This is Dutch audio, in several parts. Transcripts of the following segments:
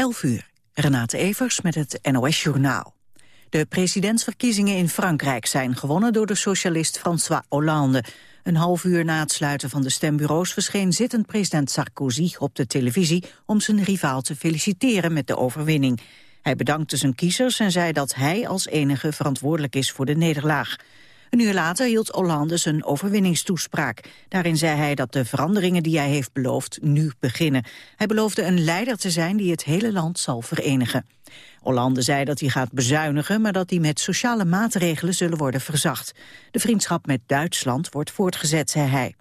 11 uur. Renate Evers met het NOS Journaal. De presidentsverkiezingen in Frankrijk zijn gewonnen door de socialist François Hollande. Een half uur na het sluiten van de stembureaus verscheen zittend president Sarkozy op de televisie om zijn rivaal te feliciteren met de overwinning. Hij bedankte zijn kiezers en zei dat hij als enige verantwoordelijk is voor de nederlaag. Een uur later hield Hollande zijn overwinningstoespraak. Daarin zei hij dat de veranderingen die hij heeft beloofd nu beginnen. Hij beloofde een leider te zijn die het hele land zal verenigen. Hollande zei dat hij gaat bezuinigen, maar dat die met sociale maatregelen zullen worden verzacht. De vriendschap met Duitsland wordt voortgezet, zei hij.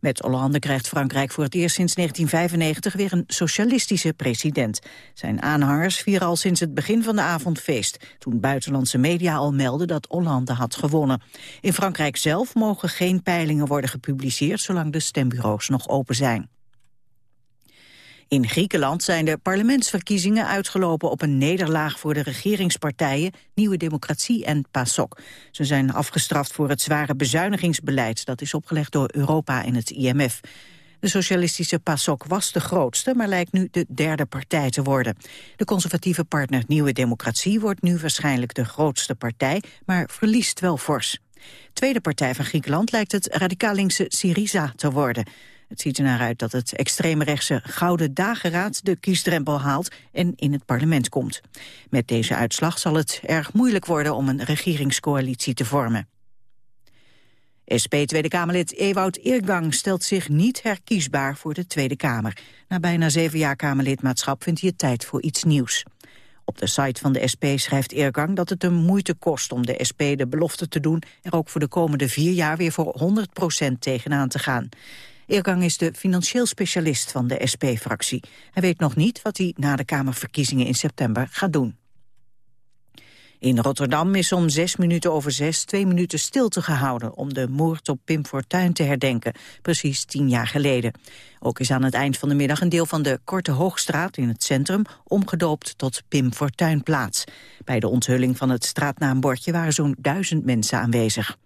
Met Hollande krijgt Frankrijk voor het eerst sinds 1995 weer een socialistische president. Zijn aanhangers vieren al sinds het begin van de avond feest, toen buitenlandse media al melden dat Hollande had gewonnen. In Frankrijk zelf mogen geen peilingen worden gepubliceerd zolang de stembureaus nog open zijn. In Griekenland zijn de parlementsverkiezingen uitgelopen op een nederlaag voor de regeringspartijen Nieuwe Democratie en PASOK. Ze zijn afgestraft voor het zware bezuinigingsbeleid dat is opgelegd door Europa en het IMF. De socialistische PASOK was de grootste, maar lijkt nu de derde partij te worden. De conservatieve partner Nieuwe Democratie wordt nu waarschijnlijk de grootste partij, maar verliest wel fors. Tweede partij van Griekenland lijkt het radicaal linkse Syriza te worden. Het ziet er naar uit dat het extreemrechtse Gouden Dageraad de kiesdrempel haalt en in het parlement komt. Met deze uitslag zal het erg moeilijk worden om een regeringscoalitie te vormen. SP Tweede Kamerlid Ewout Eergang stelt zich niet herkiesbaar voor de Tweede Kamer. Na bijna zeven jaar Kamerlidmaatschap vindt hij het tijd voor iets nieuws. Op de site van de SP schrijft Eergang dat het hem moeite kost om de SP de belofte te doen er ook voor de komende vier jaar weer voor 100% tegenaan te gaan. Eergang is de financieel specialist van de SP-fractie. Hij weet nog niet wat hij na de Kamerverkiezingen in september gaat doen. In Rotterdam is om zes minuten over zes twee minuten stilte gehouden om de moord op Pim Fortuyn te herdenken, precies tien jaar geleden. Ook is aan het eind van de middag een deel van de Korte Hoogstraat in het centrum omgedoopt tot Pim Fortuynplaats. Bij de onthulling van het straatnaambordje waren zo'n duizend mensen aanwezig.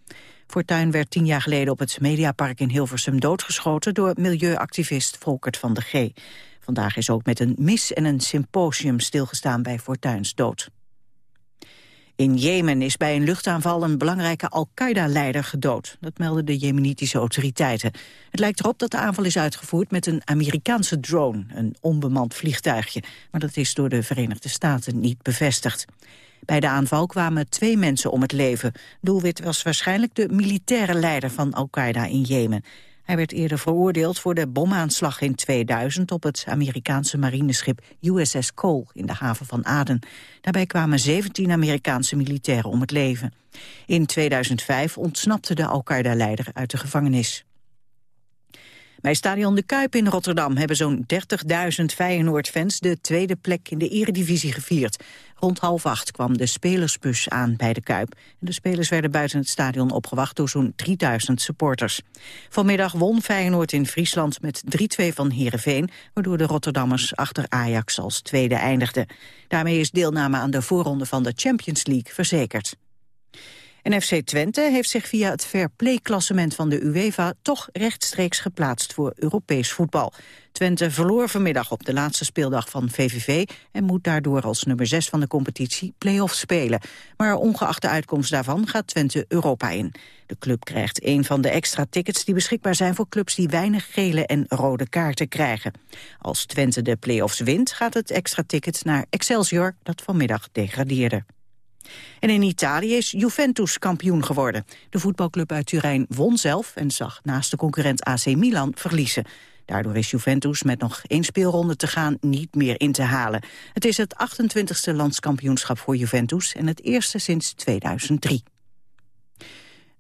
Fortuyn werd tien jaar geleden op het Mediapark in Hilversum doodgeschoten door milieuactivist Volkert van de G. Vandaag is ook met een mis en een symposium stilgestaan bij Fortuins dood. In Jemen is bij een luchtaanval een belangrijke Al-Qaeda-leider gedood. Dat melden de jemenitische autoriteiten. Het lijkt erop dat de aanval is uitgevoerd met een Amerikaanse drone, een onbemand vliegtuigje. Maar dat is door de Verenigde Staten niet bevestigd. Bij de aanval kwamen twee mensen om het leven. Doelwit was waarschijnlijk de militaire leider van Al-Qaeda in Jemen. Hij werd eerder veroordeeld voor de bomaanslag in 2000 op het Amerikaanse marineschip USS Cole in de haven van Aden. Daarbij kwamen 17 Amerikaanse militairen om het leven. In 2005 ontsnapte de Al-Qaeda-leider uit de gevangenis. Bij Stadion de Kuip in Rotterdam hebben zo'n 30.000 Feyenoord-fans de tweede plek in de eredivisie gevierd. Rond half acht kwam de spelersbus aan bij de Kuip. De spelers werden buiten het stadion opgewacht door zo'n 3000 supporters. Vanmiddag won Feyenoord in Friesland met 3-2 van Heerenveen... waardoor de Rotterdammers achter Ajax als tweede eindigden. Daarmee is deelname aan de voorronde van de Champions League verzekerd. En FC Twente heeft zich via het fair play-klassement van de UEFA... toch rechtstreeks geplaatst voor Europees voetbal. Twente verloor vanmiddag op de laatste speeldag van VVV... en moet daardoor als nummer 6 van de competitie play-off spelen. Maar ongeacht de uitkomst daarvan gaat Twente Europa in. De club krijgt een van de extra tickets die beschikbaar zijn... voor clubs die weinig gele en rode kaarten krijgen. Als Twente de play-offs wint, gaat het extra ticket naar Excelsior... dat vanmiddag degradeerde. En in Italië is Juventus kampioen geworden. De voetbalclub uit Turijn won zelf en zag naast de concurrent AC Milan verliezen. Daardoor is Juventus met nog één speelronde te gaan niet meer in te halen. Het is het 28e landskampioenschap voor Juventus en het eerste sinds 2003.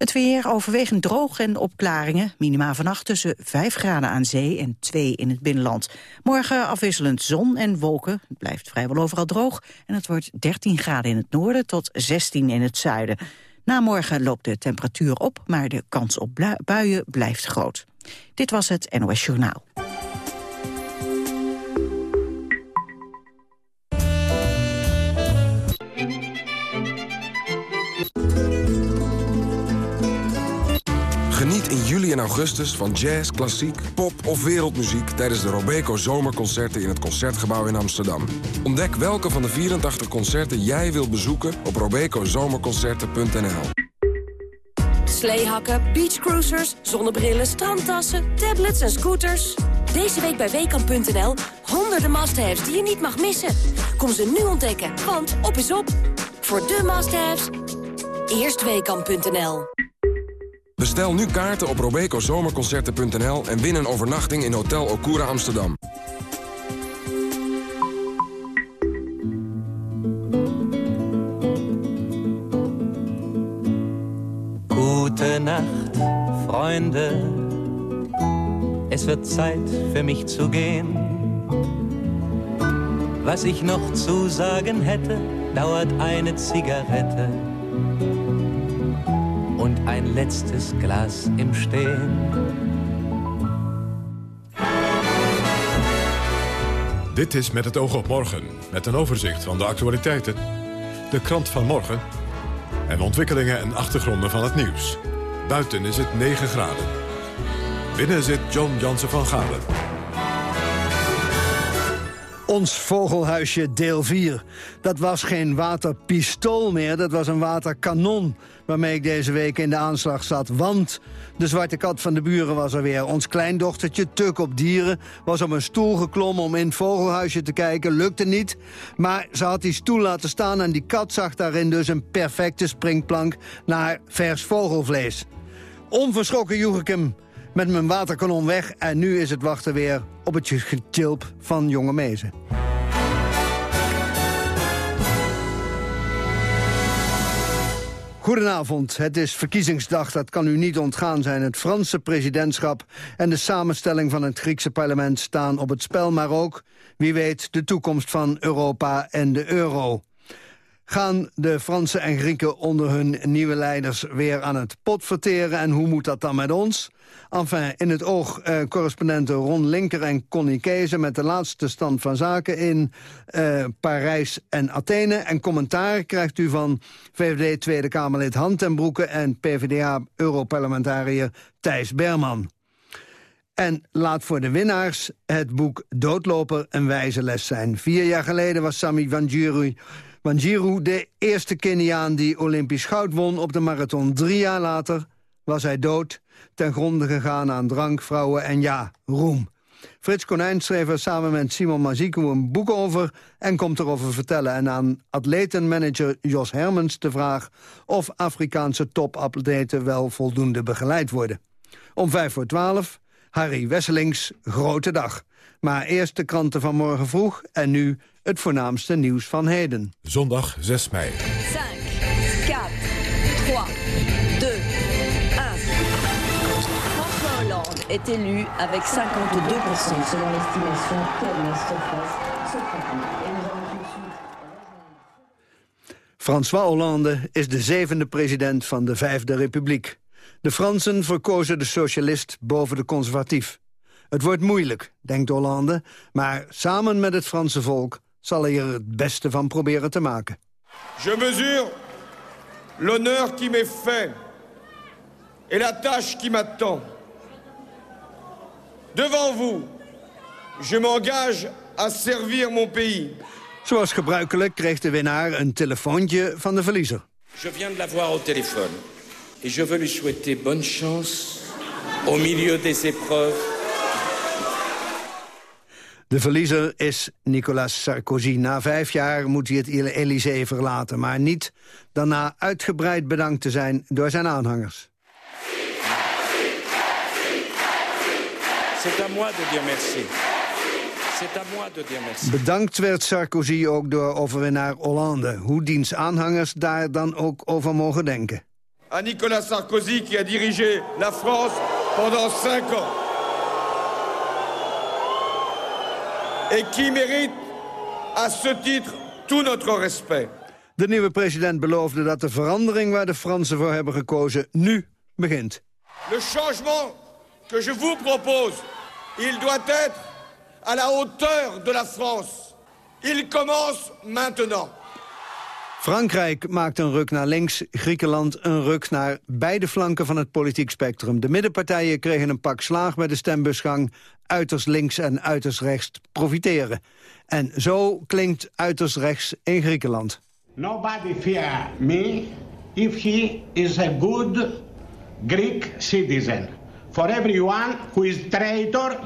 Het weer overwegend droog en opklaringen. Minima vannacht tussen 5 graden aan zee en 2 in het binnenland. Morgen afwisselend zon en wolken. Het blijft vrijwel overal droog. En het wordt 13 graden in het noorden tot 16 in het zuiden. Na morgen loopt de temperatuur op, maar de kans op buien blijft groot. Dit was het NOS Journaal. Augustus van jazz, klassiek, pop of wereldmuziek... tijdens de Robeco Zomerconcerten in het Concertgebouw in Amsterdam. Ontdek welke van de 84 concerten jij wilt bezoeken op robecozomerconcerten.nl. Sleehakken, beachcruisers, zonnebrillen, strandtassen, tablets en scooters. Deze week bij Weekamp.nl honderden must-haves die je niet mag missen. Kom ze nu ontdekken, want op is op. Voor de must-haves, eerst Weekamp.nl. Bestel nu kaarten op robecozomerconcerten.nl en win een overnachting in Hotel Okura Amsterdam. Nacht, Freunde. Es wird Zeit für mich zu gehen. Was ich noch zu sagen hätte, dauert eine Zigarette und ein letztes Glas im Stehen. Dit is Met het oog op morgen, met een overzicht van de actualiteiten, de krant van morgen en ontwikkelingen en achtergronden van het nieuws. Buiten is het 9 graden. Binnen zit John Jansen van Galen. Ons vogelhuisje deel 4. Dat was geen waterpistool meer, dat was een waterkanon... waarmee ik deze week in de aanslag zat. Want de zwarte kat van de buren was er weer. Ons kleindochtertje, tuk op dieren, was op een stoel geklommen... om in het vogelhuisje te kijken, lukte niet. Maar ze had die stoel laten staan en die kat zag daarin dus... een perfecte springplank naar vers vogelvlees. Onverschrokken joeg ik hem met mijn waterkanon weg... en nu is het wachten weer op het getilp van jonge mezen. Goedenavond, het is verkiezingsdag, dat kan u niet ontgaan zijn. Het Franse presidentschap en de samenstelling van het Griekse parlement staan op het spel... maar ook, wie weet, de toekomst van Europa en de euro. Gaan de Fransen en Grieken onder hun nieuwe leiders weer aan het pot verteren... en hoe moet dat dan met ons? Enfin, in het oog eh, correspondenten Ron Linker en Connie Kees... met de laatste stand van zaken in eh, Parijs en Athene. En commentaar krijgt u van VVD Tweede Kamerlid Han ten Broeke... en PvdA-europarlementariër Thijs Berman. En laat voor de winnaars het boek Doodloper een wijze les zijn. Vier jaar geleden was Sami Wanjiru, Wanjiru de eerste Keniaan die Olympisch goud won op de marathon. Drie jaar later was hij dood, ten gronde gegaan aan drank, vrouwen en ja, roem. Frits Konijn schreef er samen met Simon Mazikou een boek over... en komt erover vertellen. En aan atletenmanager Jos Hermans de vraag... of Afrikaanse topatleten wel voldoende begeleid worden. Om vijf voor twaalf, Harry Wesselings grote dag. Maar eerst de kranten van morgen vroeg en nu het voornaamste nieuws van heden. Zondag 6 mei. 5, 4, 3, 2, 1. François Hollande est élu avec 52%. Selon l'estimation François Hollande is de zevende president van de Vijfde Republiek. De Fransen verkozen de socialist boven de conservatief. Het wordt moeilijk, denkt Hollande, maar samen met het Franse volk zal hij er het beste van proberen te maken. Je mesure l'honneur qui m'est fait et la tâche qui m'attend. Devant vous, je m'engage à servir mon pays. Zoals gebruikelijk kreeg de winnaar een telefoontje van de verliezer. Je viens de la voir au téléphone et je veux lui souhaiter bonne chance au milieu des épreuves. De verliezer is Nicolas Sarkozy. Na vijf jaar moet hij het Elysée verlaten, maar niet daarna uitgebreid bedankt te zijn door zijn aanhangers. C'est à moi de dire merci. Bedankt werd Sarkozy ook door overwinnaar Hollande. Hoe diens aanhangers daar dan ook over mogen denken. À Nicolas Sarkozy qui a dirigé la France pendant cinq ans. Et qui mérite à ce titre tout notre respect. De nieuwe president beloofde dat de verandering waar de Fransen voor hebben gekozen nu begint. Le changement que je vous propose, il doit être à la hauteur de la France. Il commence maintenant. Frankrijk maakt een ruk naar links, Griekenland een ruk naar beide flanken van het politiek spectrum. De middenpartijen kregen een pak slaag bij de stembusgang. Uiterst links en uiterst rechts profiteren. En zo klinkt uiterst rechts in Griekenland. Nobody fear me if he is a good Greek citizen. For everyone who is traitor,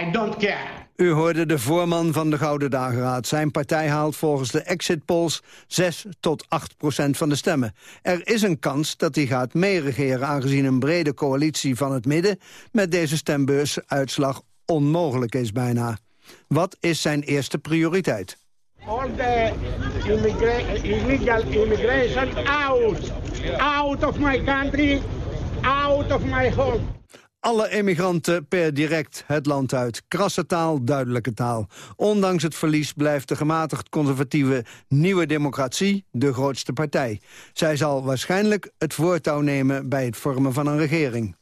I don't care. U hoorde de voorman van de Gouden Dageraad. Zijn partij haalt volgens de exit polls 6 tot 8 procent van de stemmen. Er is een kans dat hij gaat meeregeren... aangezien een brede coalitie van het midden... met deze stembeursuitslag onmogelijk is bijna. Wat is zijn eerste prioriteit? All the illegal immigration out. Out of my country, out of my home. Alle emigranten per direct het land uit. Krasse taal, duidelijke taal. Ondanks het verlies blijft de gematigd conservatieve Nieuwe Democratie de grootste partij. Zij zal waarschijnlijk het voortouw nemen bij het vormen van een regering.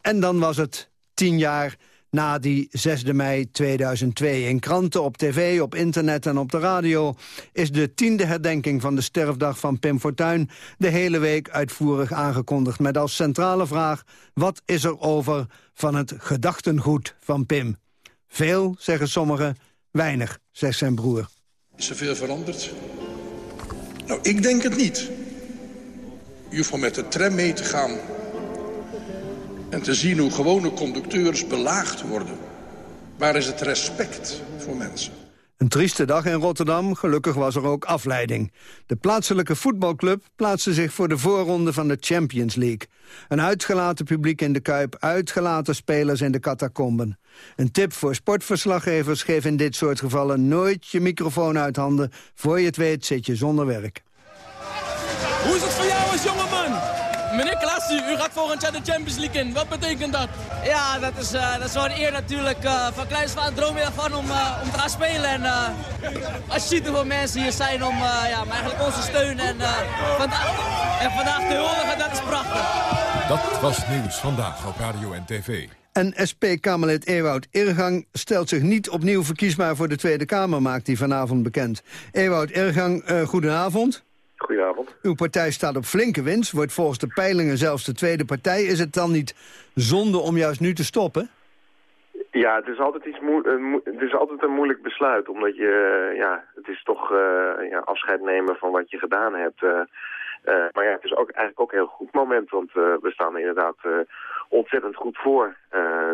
En dan was het tien jaar na die 6 mei 2002. In kranten, op tv, op internet en op de radio... is de tiende herdenking van de sterfdag van Pim Fortuyn... de hele week uitvoerig aangekondigd met als centrale vraag... wat is er over van het gedachtengoed van Pim? Veel, zeggen sommigen, weinig, zegt zijn broer. Is er veel veranderd? Nou, ik denk het niet. U hoeft met de tram mee te gaan en te zien hoe gewone conducteurs belaagd worden. Waar is het respect voor mensen? Een trieste dag in Rotterdam, gelukkig was er ook afleiding. De plaatselijke voetbalclub plaatste zich voor de voorronde van de Champions League. Een uitgelaten publiek in de Kuip, uitgelaten spelers in de catacomben. Een tip voor sportverslaggevers, geef in dit soort gevallen nooit je microfoon uit handen. Voor je het weet zit je zonder werk. Hoe is het voor jou als jongeman? U gaat volgend jaar de Champions League in. Wat betekent dat? Ja, dat is, uh, dat is wel een eer natuurlijk. Uh, van kleins van droom je ervan om, uh, om te gaan spelen. En als je ziet hoeveel mensen hier zijn om, ja, om eigenlijk ons te steunen. En, vanda en vandaag te huldigen, dat is prachtig. Dat was Nieuws Vandaag op Radio en TV. En SP-Kamerlid Ewout Irgang stelt zich niet opnieuw verkiesbaar voor de Tweede Kamer, maakt hij vanavond bekend. Ewout Irgang, goedenavond. Goedenavond. Uw partij staat op flinke winst, wordt volgens de peilingen zelfs de tweede partij. Is het dan niet zonde om juist nu te stoppen? Ja, het is altijd, iets het is altijd een moeilijk besluit, omdat je, ja, het is toch uh, ja, afscheid nemen van wat je gedaan hebt. Uh, uh, maar ja, het is ook eigenlijk ook een heel goed moment, want we staan er inderdaad ontzettend goed voor.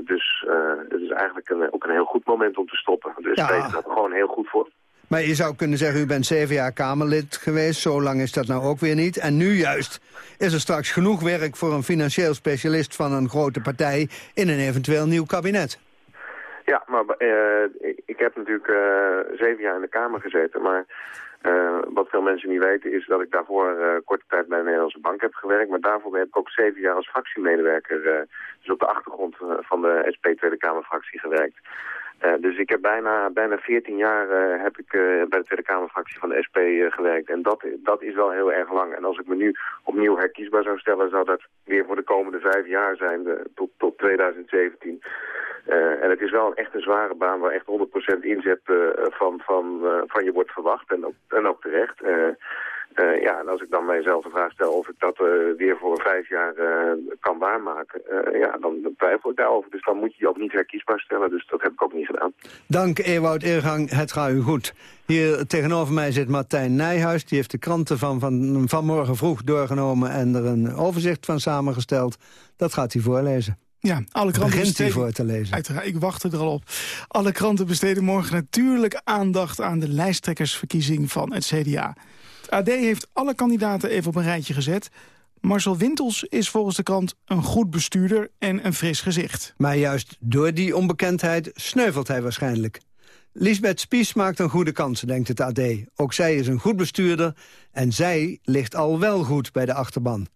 dus het is eigenlijk een, ook een heel goed moment om te stoppen. Dus ja. er gewoon heel goed voor. Maar je zou kunnen zeggen, u bent zeven jaar Kamerlid geweest. Zo lang is dat nou ook weer niet. En nu juist is er straks genoeg werk voor een financieel specialist van een grote partij... in een eventueel nieuw kabinet. Ja, maar uh, ik heb natuurlijk uh, zeven jaar in de Kamer gezeten. Maar uh, wat veel mensen niet weten is dat ik daarvoor korte tijd bij de Nederlandse Bank heb gewerkt. Maar daarvoor heb ik ook zeven jaar als fractiemedewerker... dus op de achtergrond van de SP Tweede Kamerfractie gewerkt. Uh, dus ik heb bijna, bijna 14 jaar uh, heb ik uh, bij de Tweede Kamerfractie van de SP gewerkt. En dat, dat is wel heel erg lang. En als ik me nu opnieuw herkiesbaar zou stellen, zou dat weer voor de komende vijf jaar zijn, tot, tot 2017. en het is wel een echt een zware baan waar echt 100% inzet van, van, van je wordt verwacht. En ook, en ook terecht. Uh, ja, en als ik dan mijzelf de vraag stel of ik dat uh, weer voor vijf jaar uh, kan waarmaken, ja, dan, dan twijfel ik daarover. Dus dan moet je je ook niet herkiesbaar stellen, dus dat heb ik ook niet gedaan. Dank Ewout Eergang, het gaat u goed. Hier tegenover mij zit Martijn Nijhuis, die heeft de kranten van, van vanmorgen vroeg doorgenomen en er een overzicht van samengesteld. Dat gaat hij voorlezen. Ja, alle kranten Begint besteden... voor te lezen. Uiteraard, ik wacht er al op. Alle kranten besteden morgen natuurlijk aandacht aan de lijsttrekkersverkiezing van het CDA. Het AD heeft alle kandidaten even op een rijtje gezet. Marcel Wintels is volgens de krant een goed bestuurder en een fris gezicht. Maar juist door die onbekendheid sneuvelt hij waarschijnlijk. Lisbeth Spies maakt een goede kans, denkt het AD. Ook zij is een goed bestuurder en zij ligt al wel goed bij de achterban.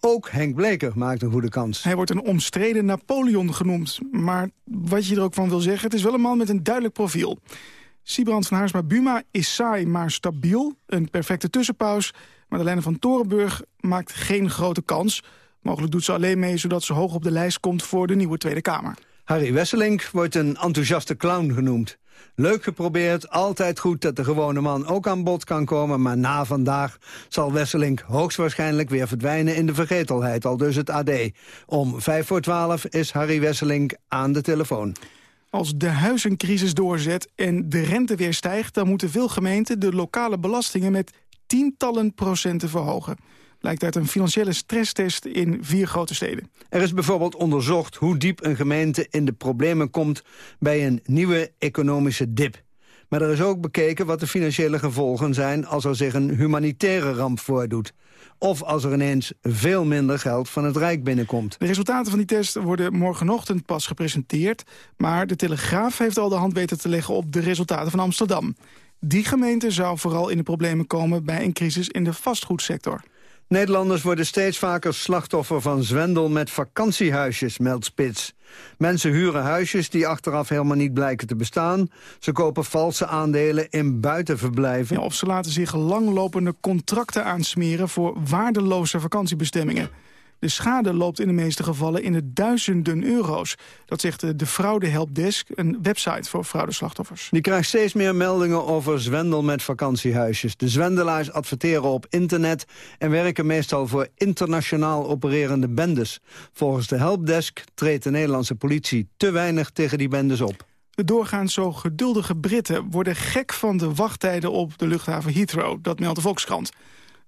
Ook Henk Bleker maakt een goede kans. Hij wordt een omstreden Napoleon genoemd. Maar wat je er ook van wil zeggen, het is wel een man met een duidelijk profiel. Siebrand van Haarsma-Buma is saai, maar stabiel. Een perfecte tussenpaus. Madeleine van Torenburg maakt geen grote kans. Mogelijk doet ze alleen mee zodat ze hoog op de lijst komt voor de nieuwe Tweede Kamer. Harry Wesselink wordt een enthousiaste clown genoemd. Leuk geprobeerd, altijd goed dat de gewone man ook aan bod kan komen... maar na vandaag zal Wesselink hoogstwaarschijnlijk weer verdwijnen in de vergetelheid, al dus het AD. Om vijf voor twaalf is Harry Wesselink aan de telefoon. Als de huizencrisis doorzet en de rente weer stijgt... dan moeten veel gemeenten de lokale belastingen met tientallen procenten verhogen blijkt uit een financiële stresstest in vier grote steden. Er is bijvoorbeeld onderzocht hoe diep een gemeente in de problemen komt bij een nieuwe economische dip. Maar er is ook bekeken wat de financiële gevolgen zijn als er zich een humanitaire ramp voordoet. Of als er ineens veel minder geld van het Rijk binnenkomt. De resultaten van die test worden morgenochtend pas gepresenteerd. Maar de Telegraaf heeft al de hand weten te leggen op de resultaten van Amsterdam. Die gemeente zou vooral in de problemen komen bij een crisis in de vastgoedsector. Nederlanders worden steeds vaker slachtoffer van zwendel met vakantiehuisjes, meldt Spits. Mensen huren huisjes die achteraf helemaal niet blijken te bestaan. Ze kopen valse aandelen in buitenverblijven. Of ze laten zich langlopende contracten aansmeren voor waardeloze vakantiebestemmingen. De schade loopt in de meeste gevallen in de duizenden euro's. Dat zegt de Fraude Helpdesk, een website voor fraudeslachtoffers. Die krijgt steeds meer meldingen over zwendel met vakantiehuisjes. De zwendelaars adverteren op internet en werken meestal voor internationaal opererende bendes. Volgens de Helpdesk treedt de Nederlandse politie te weinig tegen die bendes op. De doorgaans zo geduldige Britten worden gek van de wachttijden op de luchthaven Heathrow. Dat meldt de Volkskrant.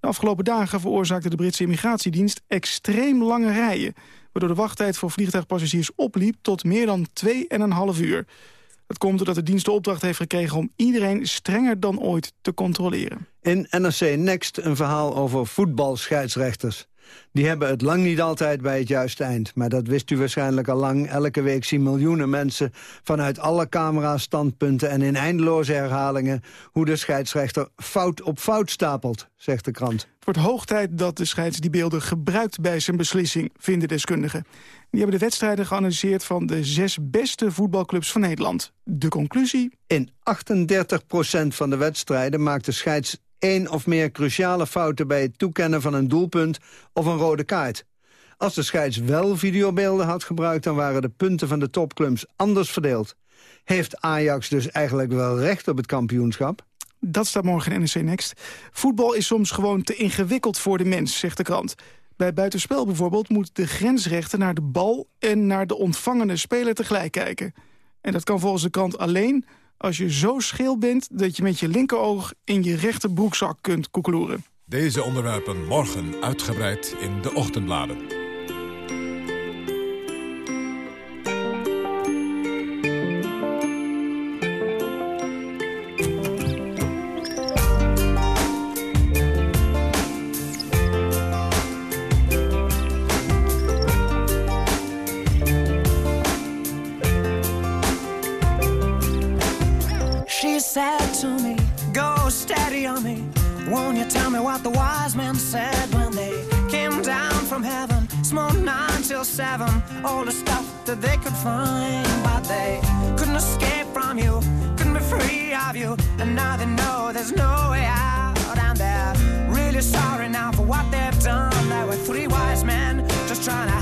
De afgelopen dagen veroorzaakte de Britse immigratiedienst extreem lange rijen... waardoor de wachttijd voor vliegtuigpassagiers opliep tot meer dan 2,5 uur. Dat komt doordat de dienst de opdracht heeft gekregen om iedereen strenger dan ooit te controleren. In NRC Next een verhaal over voetbalscheidsrechters. Die hebben het lang niet altijd bij het juiste eind. Maar dat wist u waarschijnlijk al lang. Elke week zien miljoenen mensen vanuit alle camerastandpunten... en in eindeloze herhalingen hoe de scheidsrechter fout op fout stapelt, zegt de krant. Het wordt hoog tijd dat de scheids die beelden gebruikt bij zijn beslissing, vinden deskundigen. Die hebben de wedstrijden geanalyseerd van de zes beste voetbalclubs van Nederland. De conclusie? In 38% van de wedstrijden maakt de scheids één of meer cruciale fouten bij het toekennen van een doelpunt of een rode kaart. Als de scheids wel videobeelden had gebruikt... dan waren de punten van de topclubs anders verdeeld. Heeft Ajax dus eigenlijk wel recht op het kampioenschap? Dat staat morgen in NEC Next. Voetbal is soms gewoon te ingewikkeld voor de mens, zegt de krant. Bij buitenspel bijvoorbeeld moet de grensrechter naar de bal... en naar de ontvangende speler tegelijk kijken. En dat kan volgens de krant alleen als je zo scheel bent dat je met je linkeroog in je rechterbroekzak kunt koekeloeren. Deze onderwerpen morgen uitgebreid in de ochtendbladen. What the wise men said when they came down from heaven? Small nine till seven, all the stuff that they could find. But they couldn't escape from you, couldn't be free of you. And now they know there's no way out. And they're really sorry now for what they've done. There were three wise men just trying to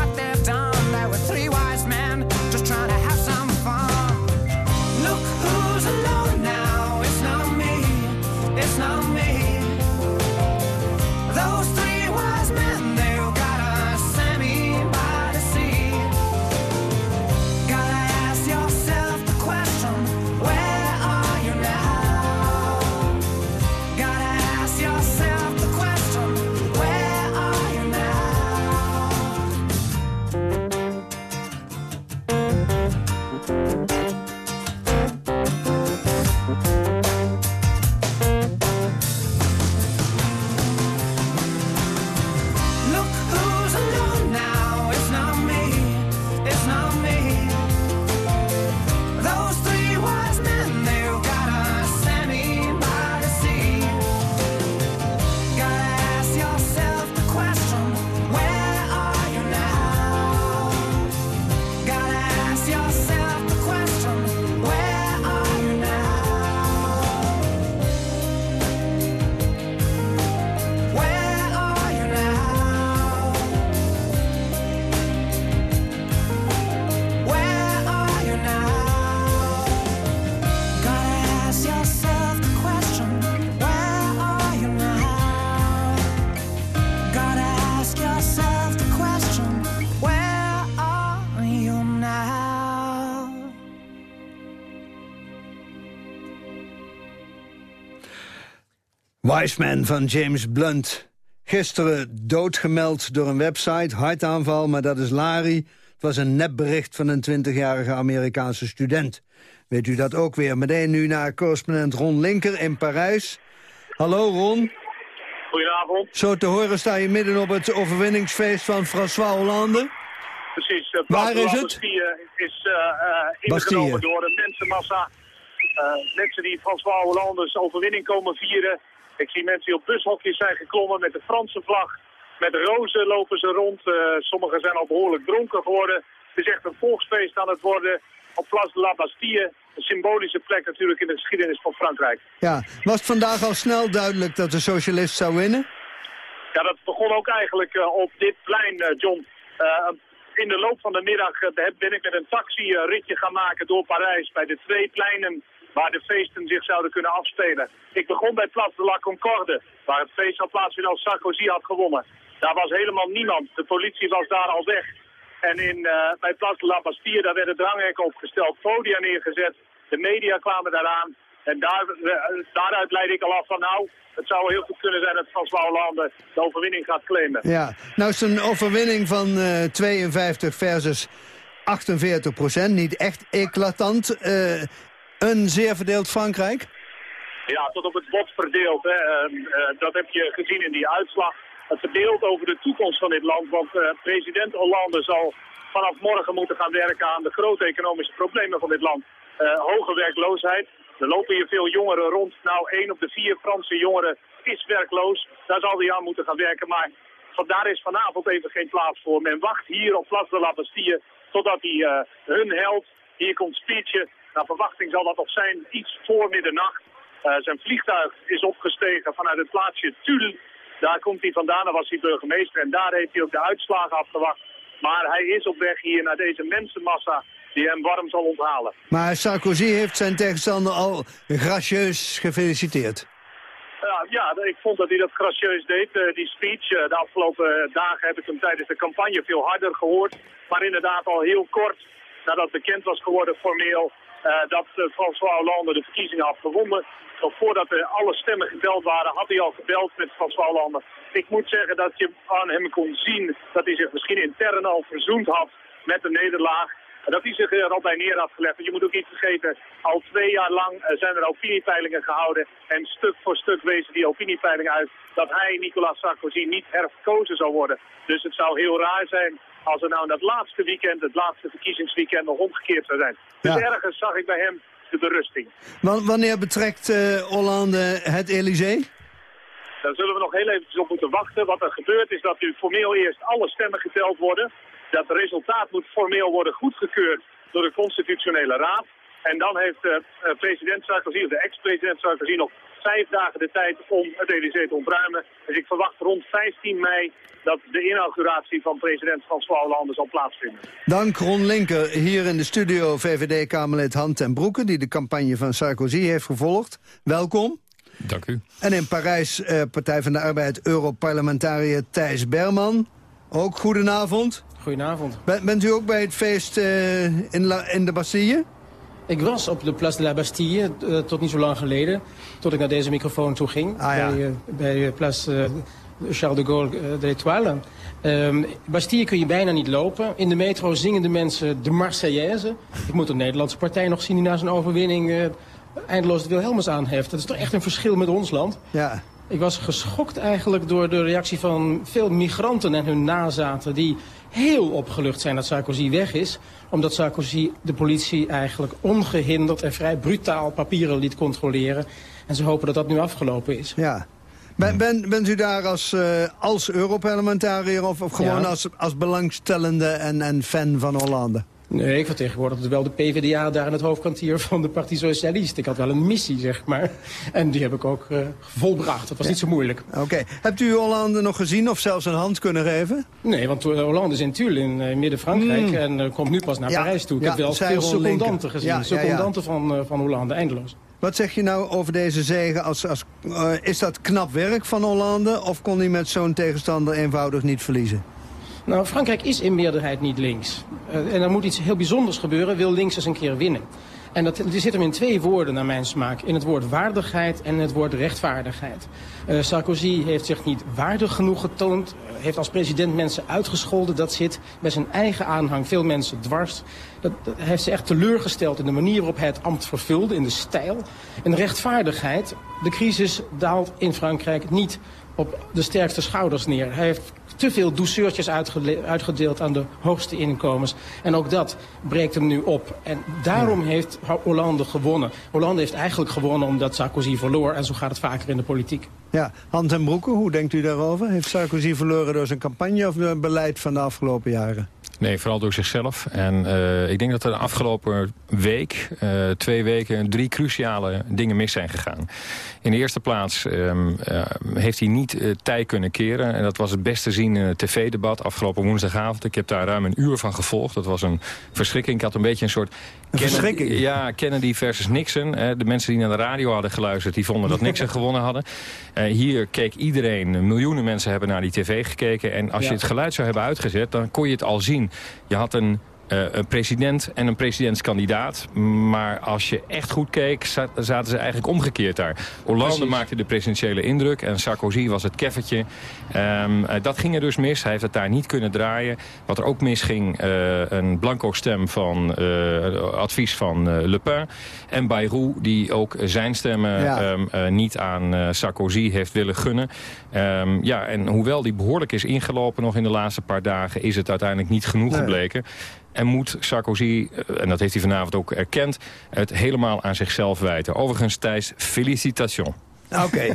Wiseman van James Blunt. Gisteren doodgemeld door een website, hartaanval, maar dat is Lari. Het was een nepbericht van een 20-jarige Amerikaanse student. Weet u dat ook weer? Meteen nu naar correspondent Ron Linker in Parijs. Hallo Ron. Goedenavond. Zo te horen sta je midden op het overwinningsfeest van François Hollande. Precies. Uh, Waar is het? Is uh, uh, ingenomen door een mensenmassa. mensen die François Hollande's overwinning komen vieren. Ik zie mensen die op bushokjes zijn geklommen met de Franse vlag. Met rozen lopen ze rond. sommigen zijn al behoorlijk dronken geworden. Het is echt een volksfeest aan het worden op Place de la Bastille. Een symbolische plek natuurlijk in de geschiedenis van Frankrijk. Ja, was het vandaag al snel duidelijk dat de socialist zou winnen? Ja, dat begon ook eigenlijk uh, op dit plein, uh, John. Uh, in de loop van de middag ben ik met een taxi een ritje gaan maken door Parijs... bij de twee pleinen waar de feesten zich zouden kunnen afspelen. Ik begon bij Place de la Concorde, waar het feest zou plaatsvinden als Sarkozy had gewonnen. Daar was helemaal niemand. De politie was daar al weg. En in, uh, bij Place de la Bastille, daar werden dranghekken opgesteld, podia neergezet. De media kwamen daaraan. En daar, uh, daaruit leid ik al af van nou, het zou heel goed kunnen zijn dat François Hollande de overwinning gaat claimen. Ja, nou is een overwinning van uh, 52 versus 48 procent. Niet echt eclatant. Een zeer verdeeld Frankrijk? Ja, tot op het bot verdeeld. Hè. dat heb je gezien in die uitslag verdeeld over de toekomst van dit land. Want uh, president Hollande zal vanaf morgen moeten gaan werken aan de grote economische problemen van dit land. Uh, hoge werkloosheid. Er lopen hier veel jongeren rond. Nou, één op de vier Franse jongeren is werkloos. Daar zal hij aan moeten gaan werken. Maar daar is vanavond even geen plaats voor. Men wacht hier op Place de la Bastille totdat hij hun held hier komt speechen. Naar verwachting zal dat nog zijn iets voor middernacht. Uh, zijn vliegtuig is opgestegen vanuit het plaatsje Tulle daar komt hij vandaan, daar was hij burgemeester en daar heeft hij ook de uitslagen afgewacht. Maar hij is op weg hier naar deze mensenmassa die hem warm zal onthalen. Maar Sarkozy heeft zijn tegenstander al gracieus gefeliciteerd. Ja, ja, ik vond dat hij dat gracieus deed, uh, die speech. Uh, de afgelopen dagen heb ik hem tijdens de campagne veel harder gehoord. Maar inderdaad al heel kort nadat bekend was geworden formeel dat François Hollande de verkiezingen had gewonnen. Nog voordat er alle stemmen geteld waren, had hij al gebeld met François Hollande. Ik moet zeggen dat je aan hem kon zien dat hij zich misschien intern al verzoend had met de nederlaag. Dat hij zich er al bij neer had gelegd. Je moet ook niet vergeten, al twee jaar lang uh, zijn er opiniepeilingen gehouden. En stuk voor stuk wezen die opiniepeilingen uit dat hij, Nicolas Sarkozy, niet herverkozen zou worden. Dus het zou heel raar zijn als er nou in dat laatste weekend, het laatste verkiezingsweekend, nog omgekeerd zou zijn. Dus ergens zag ik bij hem de berusting. wanneer betrekt uh, Hollande het Elysée? Daar zullen we nog heel eventjes op moeten wachten. Wat er gebeurt is dat nu formeel eerst alle stemmen geteld worden. Dat resultaat moet formeel worden goedgekeurd door de constitutionele raad. En dan heeft uh, president Sarkozy, of de ex-president Sarkozy, nog vijf dagen de tijd om het Elysée te ontruimen. Dus ik verwacht rond 15 mei dat de inauguratie van president François Hollande zal plaatsvinden. Dank Ron Linker, hier in de studio VVD-Kamerlid Han ten Broeke... die de campagne van Sarkozy heeft gevolgd. Welkom. Dank u. En in Parijs, eh, Partij van de Arbeid, Europarlementariër Thijs Berman. Ook goedenavond. Goedenavond. bent u ook bij het feest uh, in, La, in de Bastille? Ik was op de Place de la Bastille uh, tot niet zo lang geleden. Tot ik naar deze microfoon toe ging. Ah, ja. Bij, uh, bij Place Charles de Gaulle de l'Étoile. Um, Bastille kun je bijna niet lopen. In de metro zingen de mensen de Marseillaise. Ik moet een Nederlandse partij nog zien die na zijn overwinning eindeloos de Wilhelmus aanheft. Dat is toch echt een verschil met ons land. Ja. Ik was geschokt eigenlijk door de reactie van veel migranten en hun nazaten... die heel opgelucht zijn dat Sarkozy weg is. Omdat Sarkozy de politie eigenlijk ongehinderd en vrij brutaal papieren liet controleren. En ze hopen dat dat nu afgelopen is. Ja. Ben, ben, bent u daar als, uh, als Europarlementariër of, of gewoon Ja. als, als belangstellende en, en fan van Hollande? Nee, ik vertegenwoordigde wel de PvdA daar in het hoofdkwartier van de Partie Socialist. Ik had wel een missie, zeg maar. En die heb ik ook uh, volbracht. Dat was niet zo moeilijk. Oké. Hebt u Hollande nog gezien of zelfs een hand kunnen geven? Nee, want uh, Hollande is in Tulle in uh, Midden-Frankrijk Mm. en uh, komt nu pas naar Ja, Parijs toe. Ik ja, heb wel veel secondanten gezien. Secondanten Van, van Hollande, eindeloos. Wat zeg je nou over deze zege? Als, als, is dat knap werk van Hollande of kon hij met zo'n tegenstander eenvoudig niet verliezen? Nou, Frankrijk is in meerderheid niet links. Uh, en er moet iets heel bijzonders gebeuren, wil links eens een keer winnen. En dat die zit hem in twee woorden naar mijn smaak. In het woord waardigheid en het woord rechtvaardigheid. Uh, Sarkozy heeft zich niet waardig genoeg getoond. Uh, heeft als president mensen uitgescholden. Dat zit bij zijn eigen aanhang veel mensen dwars. Dat, dat heeft ze echt teleurgesteld in de manier waarop hij het ambt vervulde. In de stijl. En rechtvaardigheid. De crisis daalt in Frankrijk niet op de sterkste schouders neer. Hij heeft te veel douceurtjes uitgedeeld aan de hoogste inkomens. En ook dat breekt hem nu op. En daarom heeft Hollande gewonnen. Hollande heeft eigenlijk gewonnen omdat Sarkozy verloor. En zo gaat het vaker in de politiek. Ja, Hand en Broeke, hoe denkt u daarover? Heeft Sarkozy verloren door zijn campagne of door het beleid van de afgelopen jaren? Nee, vooral door zichzelf. En uh, ik denk dat er de afgelopen week, uh, twee weken, drie cruciale dingen mis zijn gegaan. In de eerste plaats um, uh, heeft hij niet tij kunnen keren. En dat was het best te zien in tv-debat afgelopen woensdagavond. Ik heb daar ruim een uur van gevolgd. Dat was een verschrikking. Ik had een beetje een soort... Verschrikking? Ja, Kennedy versus Nixon. De mensen die naar de radio hadden geluisterd, die vonden dat Nixon gewonnen hadden. hier keek iedereen, miljoenen mensen hebben naar die tv gekeken. En als ja. je het geluid zou hebben uitgezet, dan kon je het al zien. Je had een, een president en een presidentskandidaat. Maar als je echt goed keek, zaten ze eigenlijk omgekeerd daar. Hollande Precies. maakte de presidentiële indruk en Sarkozy was het keffertje. Um, uh, dat ging er dus mis. Hij heeft het daar niet kunnen draaien. Wat er ook misging, uh, een blanco stem van advies van Le Pen. En Bayrou, die ook zijn stemmen ja. um, niet aan Sarkozy heeft willen gunnen. Um, ja, en hoewel die behoorlijk is ingelopen nog in de laatste paar dagen... is het uiteindelijk niet genoeg nee. gebleken. En moet Sarkozy, en dat heeft hij vanavond ook erkend... het helemaal aan zichzelf wijten. Overigens, Thijs, félicitations. Oké. Okay.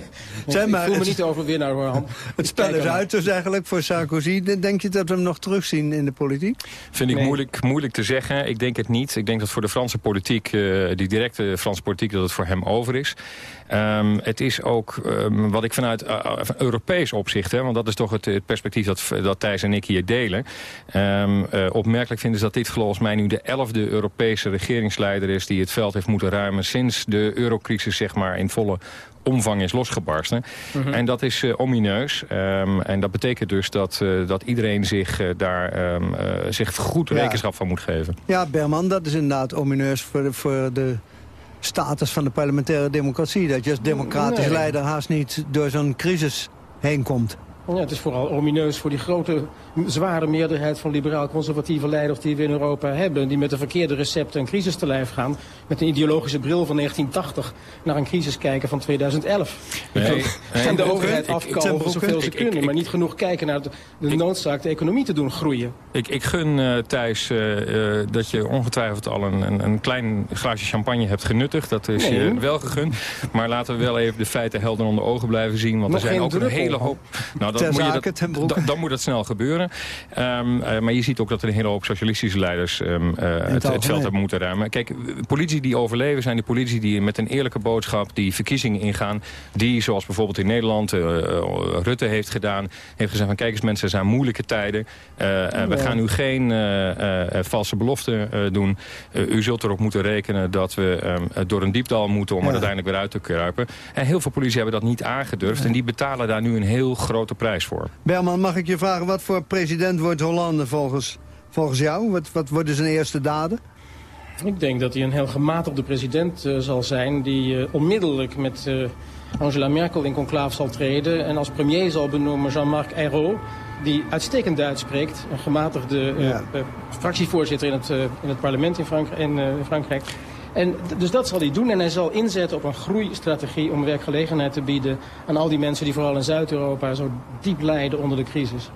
ik maar, voel me niet overwinnaar hoor, Han. Het spel is uit dus eigenlijk voor Sarkozy. Denk je dat we hem nog terugzien in de politiek? Vind ik nee. moeilijk, moeilijk te zeggen. Ik denk het niet. Ik denk dat voor de Franse politiek, uh, die directe Franse politiek... dat het voor hem over is. Um, het is ook um, wat ik vanuit uh, Europees opzicht... Hè, want dat is toch het, het perspectief dat, dat Thijs en ik hier delen... Um, uh, opmerkelijk vinden is dat dit volgens mij nu de elfde Europese regeringsleider is... die het veld heeft moeten ruimen sinds de eurocrisis zeg maar, in volle omvang is losgebarsten. Mm -hmm. En dat is uh, omineus. Um, en dat betekent dus dat, uh, dat iedereen zich uh, daar um, zich goed rekenschap ja. van moet geven. Ja, Berman, dat is inderdaad omineus voor de, voor de status van de parlementaire democratie. Dat je als democratisch nee. leider haast niet door zo'n crisis heen komt. Ja, het is vooral omineus voor die grote, zware meerderheid van liberaal-conservatieve leiders die we in Europa hebben. Die met de verkeerde recepten een crisis te lijf gaan. Met een ideologische bril van 1980 naar een crisis kijken van 2011. Nee, nee, en de nee, overheid afkalven zoveel ze kunnen. Ik, maar niet genoeg kijken naar de, de noodzaak de economie te doen groeien. Ik, ik gun uh, Thijs uh, uh, dat je ongetwijfeld al een, een, een, klein glaasje champagne hebt genuttigd. Dat is je wel gegund. Maar laten we wel even de feiten helder onder ogen blijven zien. Want Nog er zijn ook een hele hoop... Nou, dan moet, dat, dan, dan moet dat snel gebeuren. Um, uh, maar je ziet ook dat er een hele hoop socialistische leiders um, uh, het, het, het veld hebben moeten ruimen. Kijk, politici die overleven zijn de politici die met een eerlijke boodschap die verkiezingen ingaan. Die, zoals bijvoorbeeld in Nederland uh, Rutte heeft gedaan, heeft gezegd van kijk eens mensen, er zijn moeilijke tijden. Ja. We gaan u geen valse beloften doen. u zult erop moeten rekenen dat we um, door een diepdal moeten om ja. er uiteindelijk weer uit te kruipen. En heel veel politici hebben dat niet aangedurfd. Ja. En die betalen daar nu een heel grote prijs voor. Berman, mag ik je vragen, wat voor president wordt Hollande volgens, volgens jou? Wat, wat worden zijn eerste daden? Ik denk dat hij een heel gematigde president uh, zal zijn... die uh, onmiddellijk met uh, Angela Merkel in conclave zal treden... en als premier zal benoemen Jean-Marc Ayrault... die uitstekend Duits spreekt. Een gematigde ja. fractievoorzitter in het, in het parlement in, Frank in Frankrijk... En dus dat zal hij doen. En hij zal inzetten op een groeistrategie om werkgelegenheid te bieden... aan al die mensen die vooral in Zuid-Europa zo diep lijden onder de crisis.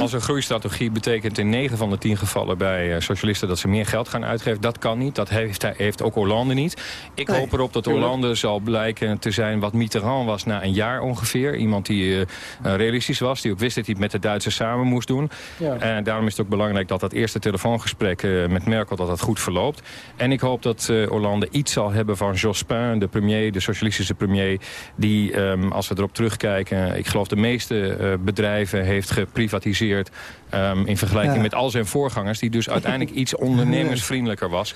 Als een groeistrategie betekent in 9 van de 10 gevallen bij uh, socialisten dat ze meer geld gaan uitgeven. Dat kan niet. Dat heeft, heeft ook Hollande niet. Ik nee, hoop erop dat Hollande zal blijken te zijn wat Mitterrand was na een jaar ongeveer. Iemand die uh, realistisch was. Die ook wist dat hij het met de Duitsers samen moest doen. Ja. En daarom is het ook belangrijk dat dat eerste telefoongesprek uh, met Merkel dat dat goed verloopt. En ik hoop dat Hollande iets zal hebben van Jospin, de premier, de socialistische premier. Die, um, als we erop terugkijken, ik geloof de meeste bedrijven heeft geprivatiseerd... Um, in vergelijking ja. met al zijn voorgangers... die dus uiteindelijk iets ondernemersvriendelijker was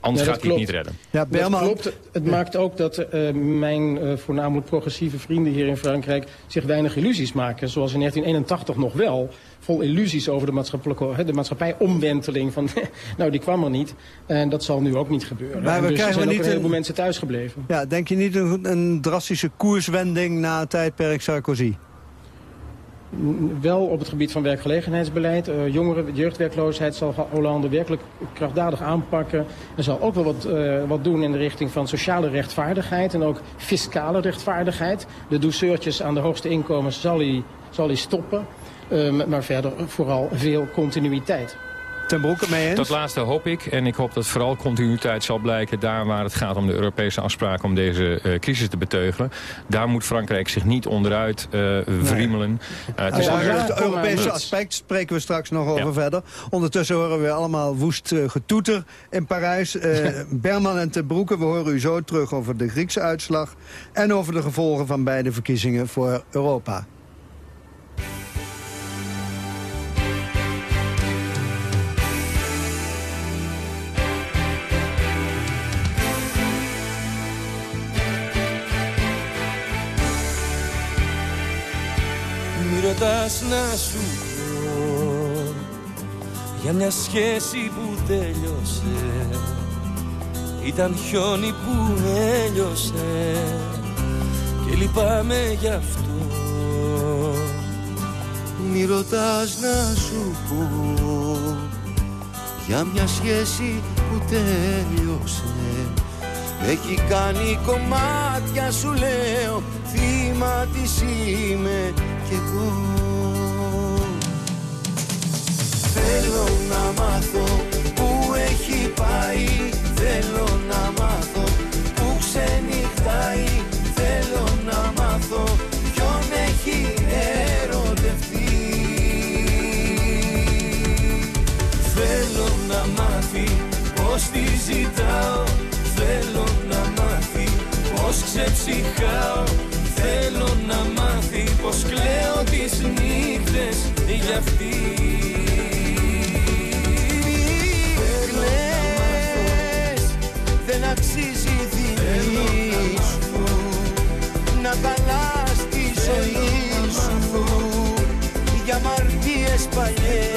Anders Ja, gaat hij het niet redden. Ja, Dat klopt. Het maakt ook dat eh, mijn eh, voornamelijk progressieve vrienden hier in Frankrijk zich weinig illusies maken. Zoals in 1981 nog wel. Vol illusies over de, maatschappelijke, hè, de maatschappijomwenteling. Van, nou, die kwam er niet. En dat zal nu ook niet gebeuren. Maar we dus er krijgen zijn we ook niet een heleboel mensen thuisgebleven. Ja, denk je niet een, een drastische koerswending na het tijdperk Sarkozy? Wel op het gebied van werkgelegenheidsbeleid. Eh, jongeren, jeugdwerkloosheid zal Hollande werkelijk krachtdadig aanpakken. Er zal ook wel wat, eh, wat doen in de richting van sociale rechtvaardigheid en ook fiscale rechtvaardigheid. De douceurtjes aan de hoogste inkomens zal hij, zal hij stoppen. Eh, maar verder vooral veel continuïteit. Ten Broeke mee eens? Dat laatste hoop ik. En ik hoop dat vooral continuïteit zal blijken daar waar het gaat om de Europese afspraken om deze eh, crisis te beteugelen. Daar moet Frankrijk zich niet onderuit eh. Eh, het Ja, Europese aspect spreken we straks nog over Ja. verder. Ondertussen horen we allemaal woest eh, getoeter in Parijs. Eh, Berman en Ten Broeke, we horen u zo terug over de Griekse uitslag... en over de gevolgen van beide verkiezingen voor Europa. Μη ρωτάς να σου πω Για μια σχέση που τέλειωσε. Ήταν χιόνι που έλειωσε Και λυπάμαι γι' αυτό. Μη ρωτάς να σου πω Για μια σχέση που τέλειωσε. Με έχει κάνει κομμάτια σου λέω Θύμα της είμαι κι εγώ. Θέλω να μάθω που έχει πάει Θέλω να μάθω που ξενυχτάει Θέλω να μάθω ποιον έχει ερωτευτεί. Θέλω να μάθει πως τη ζητάω Θέλω να μάθει πως ξεψυχάω Θέλω να μάθει πως κλαίω τις νύχτες για αυτή Κλαις, δεν αξίζει η τιμή σου Να χαλάς τη ζωή σου. Για αμαρτίες παλιές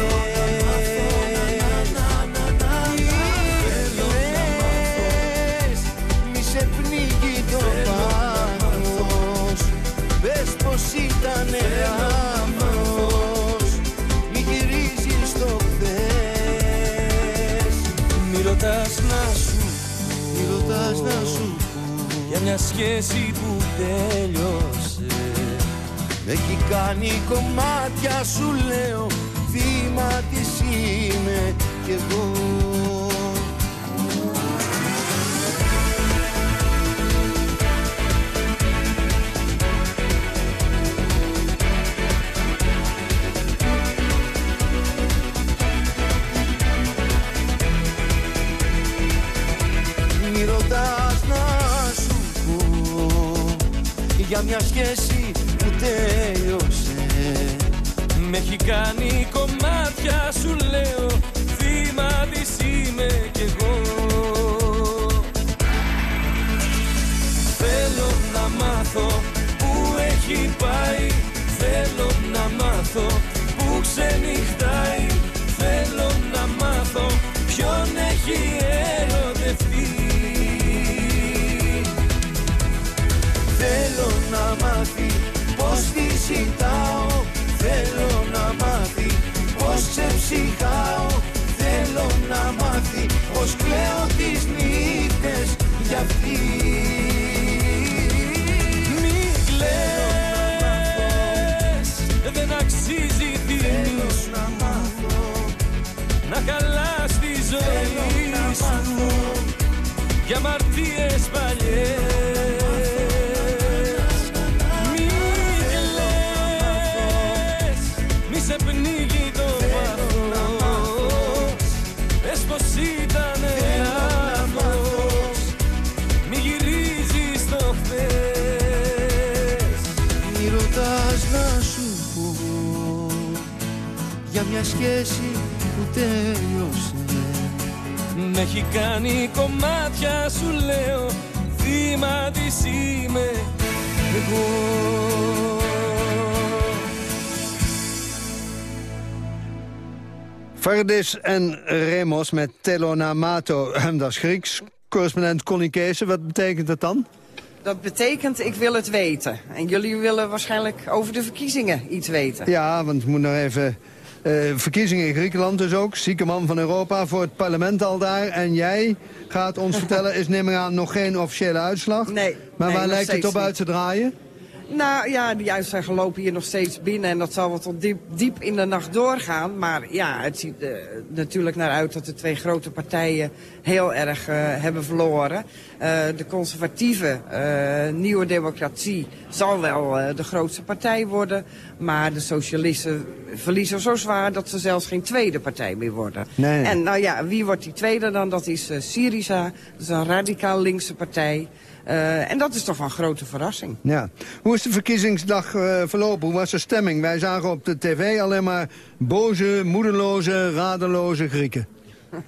μια σχέση που τέλειωσε. Με έχει κάνει κομμάτια σου λέω Θύμα της είμαι κι εγώ Fardis en Remos met Telonamato. Dat is Grieks. Correspondent Connie Kees, wat betekent dat dan? Dat betekent, ik wil het weten. En jullie willen waarschijnlijk over de verkiezingen iets weten. Ja, want ik moet nog even... eh, verkiezingen in Griekenland dus ook. Zieke man van Europa voor het parlement al daar. En jij gaat ons vertellen, is neem aan nog geen officiële uitslag. Nee. Maar nee, waar lijkt het op niet. uit te draaien? Nou ja, die uitslagen lopen hier nog steeds binnen en dat zal wel tot diep, diep in de nacht doorgaan. Maar ja, het ziet er natuurlijk naar uit dat de twee grote partijen heel erg eh, hebben verloren. Eh, de conservatieve eh, Nieuwe Democratie zal wel eh, de grootste partij worden. Maar de socialisten verliezen zo zwaar dat ze zelfs geen tweede partij meer worden. Nee. En nou ja, wie wordt die tweede dan? Dat is eh, Syriza, dat is een radicaal linkse partij. Eh, en dat is toch wel een grote verrassing. Ja. Hoe is de verkiezingsdag eh, verlopen? Hoe was de stemming? Wij zagen op de tv alleen maar boze, moedeloze, radeloze Grieken.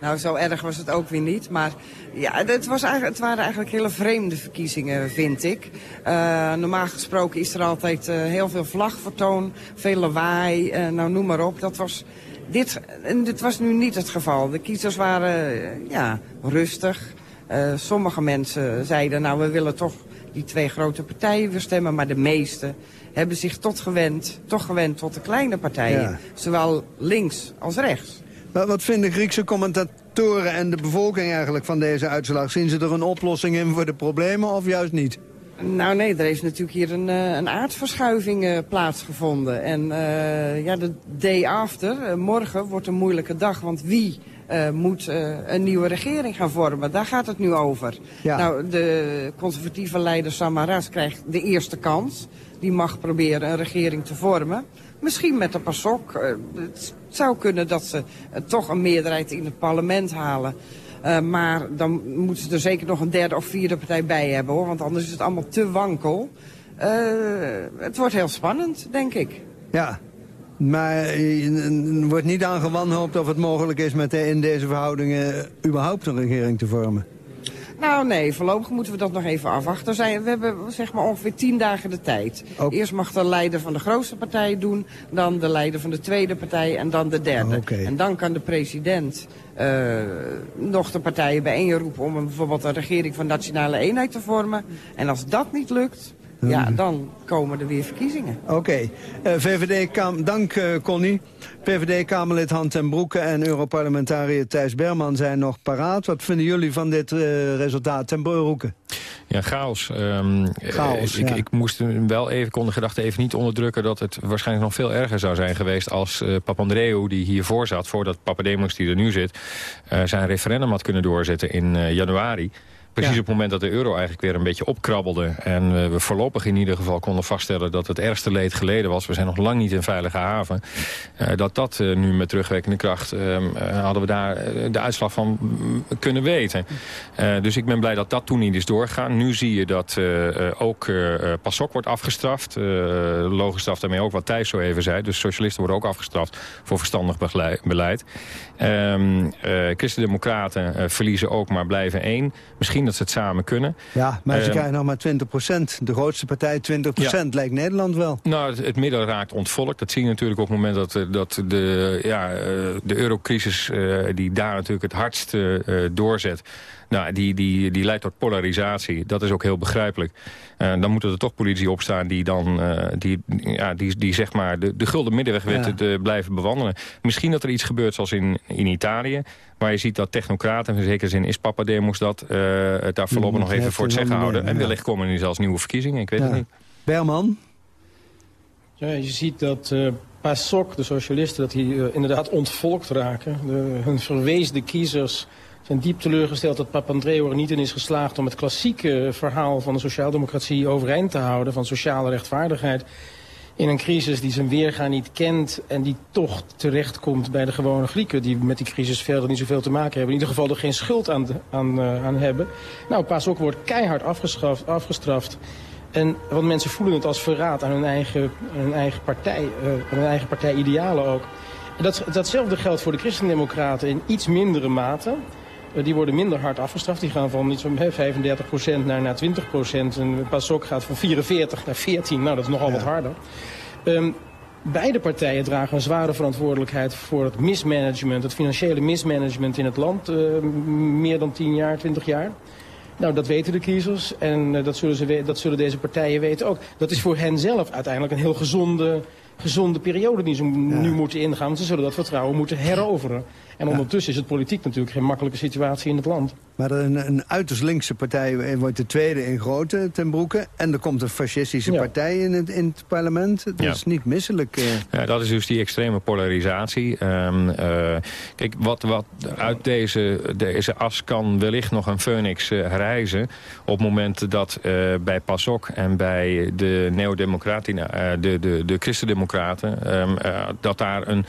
Nou, zo erg was het ook weer niet. Maar ja, het, was eigenlijk, het waren eigenlijk hele vreemde verkiezingen, vind ik. Eh, normaal gesproken is er altijd heel veel vlagvertoon, veel lawaai, nou noem maar op. Dat was, dit, en dit was nu niet het geval. De kiezers waren ja, rustig. Eh, sommige mensen zeiden, nou we willen toch die twee grote partijen weer stemmen. Maar de meeste hebben zich tot gewend, toch gewend tot de kleine partijen. Ja. Zowel links als rechts. Wat, wat vinden Griekse commentatoren en de bevolking eigenlijk van deze uitslag? Zien ze er een oplossing in voor de problemen of juist niet? Nou nee, er heeft natuurlijk hier een, eh, een aardverschuiving eh, plaatsgevonden. En ja, de day after, morgen, wordt een moeilijke dag. Want wie eh, moet eh, een nieuwe regering gaan vormen? Daar gaat het nu over. Ja. Nou, de conservatieve leider Samaras krijgt de eerste kans. Die mag proberen een regering te vormen. Misschien met de PASOK. Eh, het zou kunnen dat ze toch een meerderheid in het parlement halen. Maar dan moeten ze er zeker nog een derde of vierde partij bij hebben, hoor. Want anders is het allemaal te wankel. Het wordt heel spannend, denk ik. Ja, maar eh, er wordt niet aan gewanhoopt of het mogelijk is met de, in deze verhoudingen überhaupt een regering te vormen. Nou nee, voorlopig moeten we dat nog even afwachten. Zijn, we hebben zeg maar ongeveer tien dagen de tijd. Ook- Eerst mag de leider van de grootste partij doen, dan de leider van de tweede partij en dan de derde. Oké. En dan kan de president eh, nog de partijen bijeenroepen om een, bijvoorbeeld een regering van nationale eenheid te vormen. En als dat niet lukt, ja, dan komen er weer verkiezingen. Oké, Eh, VVD-Kamer, dank eh, Connie. VVD-Kamerlid Han ten Broeke en Europarlementariër Thijs Berman zijn nog paraat. Wat vinden jullie van dit eh, resultaat ten Broeke? Ja, chaos. Ehm, Chaos, eh, ik, ja. ik moest hem wel even, kon de gedachte even niet onderdrukken... dat het waarschijnlijk nog veel erger zou zijn geweest... als eh, Papandreou, die hiervoor zat, voordat Papademos die er nu zit... eh, zijn referendum had kunnen doorzetten in eh, januari. Precies Ja. op het moment dat de euro eigenlijk weer een beetje opkrabbelde... en eh, we voorlopig in ieder geval konden vaststellen... dat het ergste leed geleden was. We zijn nog lang niet in veilige haven. Eh, dat dat eh, nu met terugwerkende kracht... ehm, eh, hadden we daar de uitslag van mm, kunnen weten. Dus ik ben blij dat dat toen niet is doorgegaan. Nu zie je dat ook PASOK wordt afgestraft. Logisch straf daarmee ook wat Thijs zo even zei. Dus socialisten worden ook afgestraft voor verstandig beleid. Ehm eh Christen-Democraten verliezen ook, maar blijven één. Misschien dat ze het samen kunnen. Ja, maar ze Ehm, krijgen nog maar 20% De grootste partij 20% lijkt Nederland wel. Nou, het, het midden raakt ontvolkt. Dat zie je natuurlijk op het moment dat, eh, dat de, ja, eh, de eurocrisis... eh, die daar natuurlijk het hardst doorzet... Nou, die, die, die leidt tot polarisatie. Dat is ook heel begrijpelijk. Dan moeten er toch politici opstaan die dan die, ja, die, die zeg maar de, de gulden middenweg te blijven bewandelen. Misschien dat er iets gebeurt zoals in, in Italië. Waar je ziet dat technocraten, in zekere zin is Papademos dat... eh, het daar voorlopig nog even voor het een zeggen houden. En wellicht komen er nu zelfs nieuwe verkiezingen. Ik weet Ja. het niet. Berman? Ja, je ziet dat eh PASOK, de socialisten, dat die eh, inderdaad ontvolkt raken. De, hun verweesde kiezers zijn diep teleurgesteld dat Papandreou er niet in is geslaagd... om het klassieke verhaal van de sociaaldemocratie overeind te houden... van sociale rechtvaardigheid in een crisis die zijn weerga niet kent... en die toch terechtkomt bij de gewone Grieken... die met die crisis verder niet zoveel te maken hebben. In ieder geval er geen schuld aan, aan, eh, aan hebben. Nou, PASOK wordt keihard afgestraft... afgestraft en, want mensen voelen het als verraad aan hun eigen, hun eigen partij, eh, aan hun eigen partijidealen ook. En dat, datzelfde geldt voor de christendemocraten in iets mindere mate. Eh, die worden minder hard afgestraft. Die gaan van iets van hè, 35% naar, naar 20%. En PASOK gaat van 44 naar 14. Nou, dat is nogal wat harder. Ehm, beide partijen dragen een zware verantwoordelijkheid voor het mismanagement, het financiële mismanagement in het land. eh, meer dan 10 jaar, 20 jaar. Nou, dat weten de kiezers en eh, dat, zullen ze dat zullen deze partijen weten ook. Dat is voor hen zelf uiteindelijk een heel gezonde, gezonde periode die ze nu moeten ingaan. Want ze zullen dat vertrouwen moeten heroveren. En ondertussen is het politiek natuurlijk geen makkelijke situatie in het land. Maar een, een uiterst linkse partij wordt de tweede in grootte ten broeke. En er komt een fascistische partij in het, in het parlement. Dat Ja. is niet misselijk. eh. Ja, dat is dus die extreme polarisatie. Ehm, eh, kijk, wat, wat uit deze, deze as kan wellicht nog een phoenix eh, rijzen... op het moment dat eh, bij PASOK en bij de Neodemocraten, eh, de, de, de Christendemocraten... eh, dat daar een,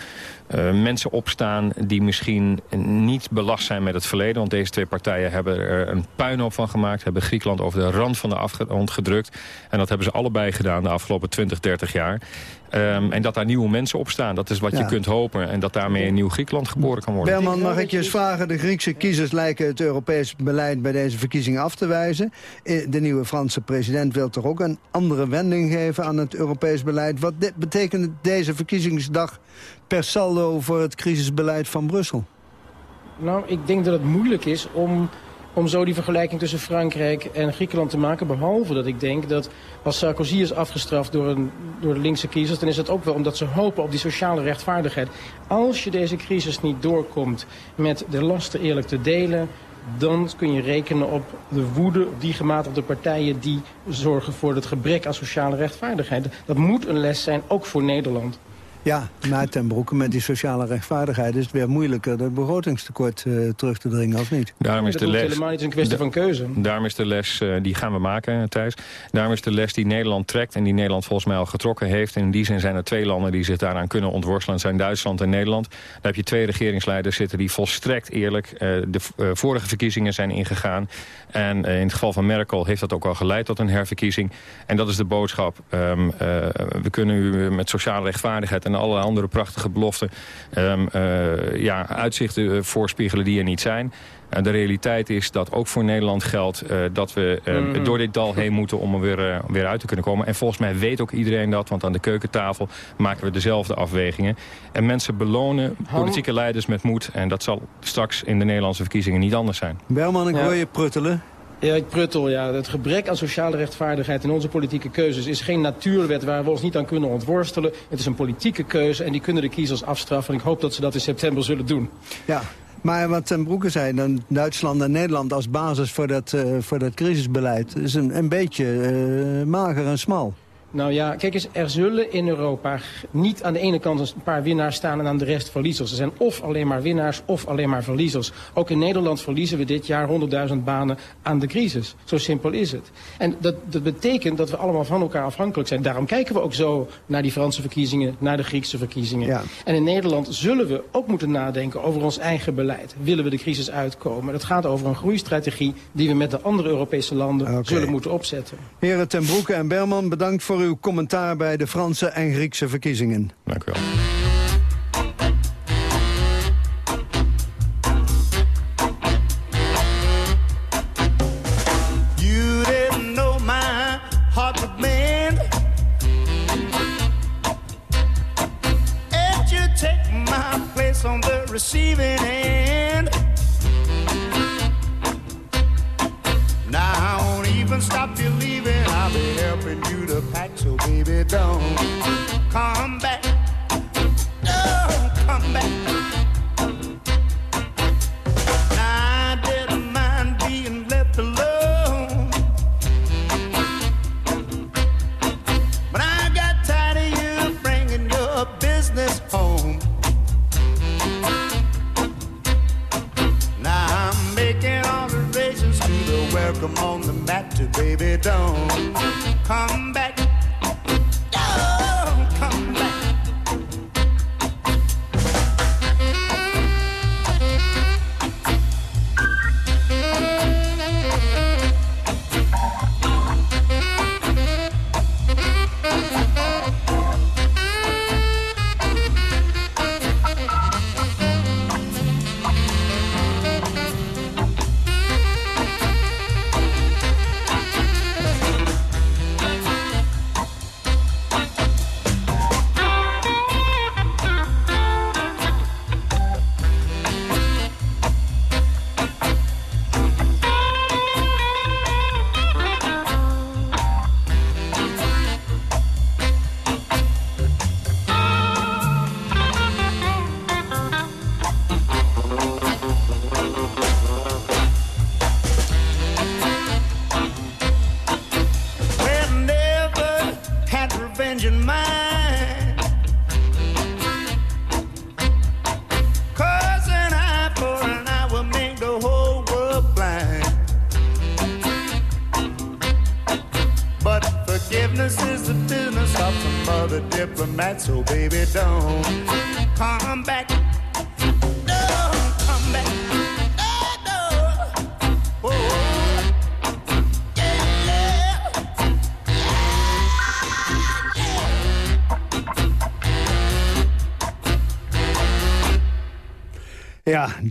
eh, mensen opstaan die misschien niet belast zijn met het verleden. Want deze twee partijen hebben er een puinhoop van gemaakt. Hebben Griekenland over de rand van de afgrond gedrukt. En dat hebben ze allebei gedaan de afgelopen 20, 30 jaar. Ehm, en dat daar nieuwe mensen opstaan, dat is wat Ja. je kunt hopen. En dat daarmee een nieuw Griekenland geboren kan worden. Berman, mag ik je eens vragen? De Griekse kiezers lijken het Europees beleid bij deze verkiezingen af te wijzen. Eh, De nieuwe Franse president wil toch ook een andere wending geven aan het Europees beleid. Wat betekent deze verkiezingsdag per saldo voor het crisisbeleid van Brussel? Nou, ik denk dat het moeilijk is om, om zo die vergelijking tussen Frankrijk en Griekenland te maken. Behalve dat ik denk dat als Sarkozy is afgestraft door, een, door de linkse kiezers... dan is het ook wel omdat ze hopen op die sociale rechtvaardigheid. Als je deze crisis niet doorkomt met de lasten eerlijk te delen... dan kun je rekenen op de woede, op die gematigde partijen... die zorgen voor het gebrek aan sociale rechtvaardigheid. Dat moet een les zijn, ook voor Nederland. Ja, maar ten broeke met die sociale rechtvaardigheid is het weer moeilijker het begrotingstekort eh, terug te dringen, of niet? Daarom is dat de les, helemaal niet een kwestie van keuze. Daarom is de les, eh, die gaan we maken, Thijs. Daarom is de les die Nederland trekt en die Nederland volgens mij al getrokken heeft. En in die zin zijn er twee landen die zich daaraan kunnen ontworstelen. Dat zijn Duitsland en Nederland. Daar heb je twee regeringsleiders zitten die volstrekt eerlijk eh, de vorige verkiezingen zijn ingegaan. En in het geval van Merkel heeft dat ook al geleid tot een herverkiezing. En dat is de boodschap. Ehm, eh, we kunnen u met sociale rechtvaardigheid en allerlei andere prachtige beloften... ehm, eh, ja, uitzichten eh, voorspiegelen die er niet zijn. En de realiteit is dat ook voor Nederland geldt eh, dat we eh, Mhm. door dit dal heen moeten om er weer, eh, weer uit te kunnen komen. En volgens mij weet ook iedereen dat, want aan de keukentafel maken we dezelfde afwegingen. En mensen belonen politieke leiders met moed. En dat zal straks in de Nederlandse verkiezingen niet anders zijn. Berman, ik Ja. hoor je pruttelen. Ja, ik pruttel, ja. Het gebrek aan sociale rechtvaardigheid in onze politieke keuzes is geen natuurwet waar we ons niet aan kunnen ontworstelen. Het is een politieke keuze en die kunnen de kiezers afstraffen. En ik hoop dat ze dat in september zullen doen. Ja, maar wat ten broeke zei, dan Duitsland en Nederland als basis voor dat, eh, voor dat crisisbeleid... is een, een beetje eh, mager en smal. Nou ja, kijk eens, er zullen in Europa niet aan de ene kant een paar winnaars staan en aan de rest verliezers. Er zijn of alleen maar winnaars of alleen maar verliezers. Ook in Nederland verliezen we dit jaar 100.000 banen aan de crisis. Zo simpel is het. En dat, dat betekent dat we allemaal van elkaar afhankelijk zijn. Daarom kijken we ook zo naar die Franse verkiezingen, naar de Griekse verkiezingen. Ja. En in Nederland zullen we ook moeten nadenken over ons eigen beleid. Willen we de crisis uitkomen? Dat gaat over een groeistrategie die we met de andere Europese landen zullen moeten opzetten. Heren ten Broeke en Berman, bedankt voor uw commentaar... bij de Franse en Griekse verkiezingen. Dank u wel. You don't come back. Come back. I didn't mind being left alone. But I got tired of you bringing your business home. Now I'm making alterations to the welcome on the mat to baby, don't come back.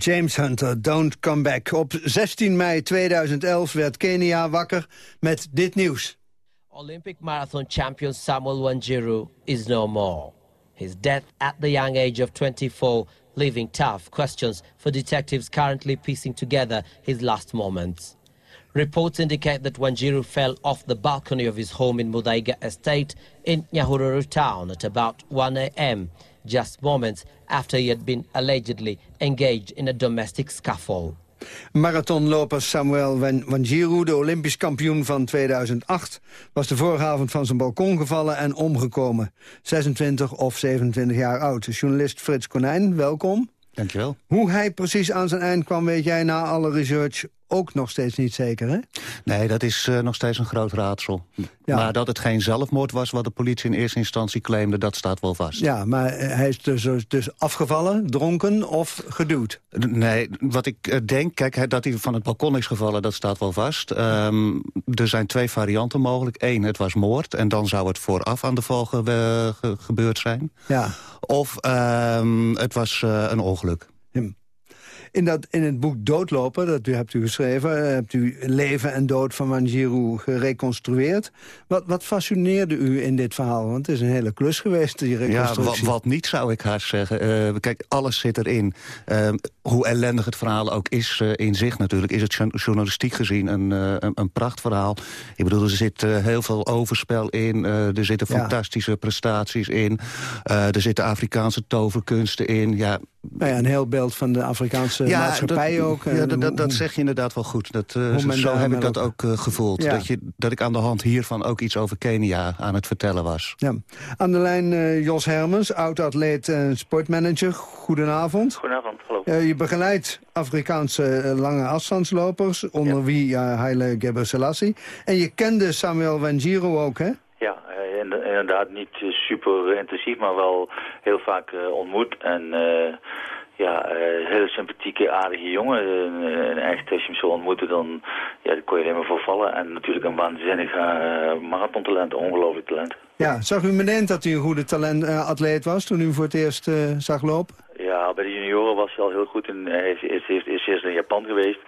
James Hunter, Don't Come Back. Op 16 mei 2011 werd Kenia wakker met dit nieuws. Olympic marathon champion Samuel Wanjiru is no more. His death at the young age of 24 leaving tough questions for detectives currently piecing together his last moments. Reports indicate that Wanjiru fell off the balcony of his home in Mudaiga Estate in Nyahururu town at about 1 a.m., just moments after he had been allegedly engaged in a domestic scuffle. Marathonloper Samuel Wan- Wanjiru, de Olympisch kampioen van 2008... was de vorige avond van zijn balkon gevallen en omgekomen. 26 of 27 jaar oud. Journalist Frits Konijn, welkom. Dankjewel. Hoe hij precies aan zijn eind kwam, weet jij na alle research ook nog steeds niet zeker, hè? Nee, dat is eh, nog steeds een groot raadsel. Maar dat het geen zelfmoord was wat de politie in eerste instantie claimde... dat staat wel vast. Ja, maar eh, hij is dus, dus afgevallen, dronken of geduwd? Nee, wat ik eh, denk, kijk, dat hij van het balkon is gevallen, dat staat wel vast. Ehm, er zijn twee varianten mogelijk. Eén, het was moord en dan zou het vooraf aan de val ge- eh, ge- gebeurd zijn. Ja. Of ehm, het was eh, een ongeluk. In, dat, in het boek Doodlopen, dat u hebt u geschreven... eh, hebt u leven en dood van Wanjiru gereconstrueerd. Wat, wat fascineerde u in dit verhaal? Want het is een hele klus geweest, die Ja, wat, reconstructie. niet zou ik haast zeggen. Eh, kijk, alles zit erin. Eh, hoe ellendig het verhaal ook is eh, in zich natuurlijk... is het jour- journalistiek gezien een, een, een prachtverhaal. Ik bedoel, er zit heel veel overspel in. er zitten Ja. fantastische prestaties in. er zitten Afrikaanse toverkunsten in. Ja, Nou ja, een heel beeld van de Afrikaanse maatschappij dat, ook. Ja, En dat, dat, zeg je inderdaad wel goed. Dat, eh, zo heb ik dat ook eh, gevoeld. Ja. Dat, je, dat ik aan de hand hiervan ook iets over Kenia aan het vertellen was. Ja. Aan de lijn eh, Jos Hermens, oud-atleet en sportmanager. Goedenavond. Goedenavond, hallo. Eh, je begeleidt Afrikaanse eh, lange afstandslopers, onder wie uh, Haile Gebrselassie. En je kende Samuel Wanjiru ook, hè? Ja, eh, in- inderdaad niet eh, super intensief, maar wel heel vaak eh, ontmoet. En eh, ja, eh, hele sympathieke, aardige jongen. En, echt, als je hem zo ontmoette, dan ja, kon je alleen maar voor vallen. En natuurlijk een waanzinnig eh, marathontalent, ongelooflijk talent. Ja, zag u meteen dat hij een goede talent, eh, atleet was toen u voor het eerst zag lopen? Ja, bij de junioren was hij al heel goed. En hij is, is, is, is eerst in Japan geweest.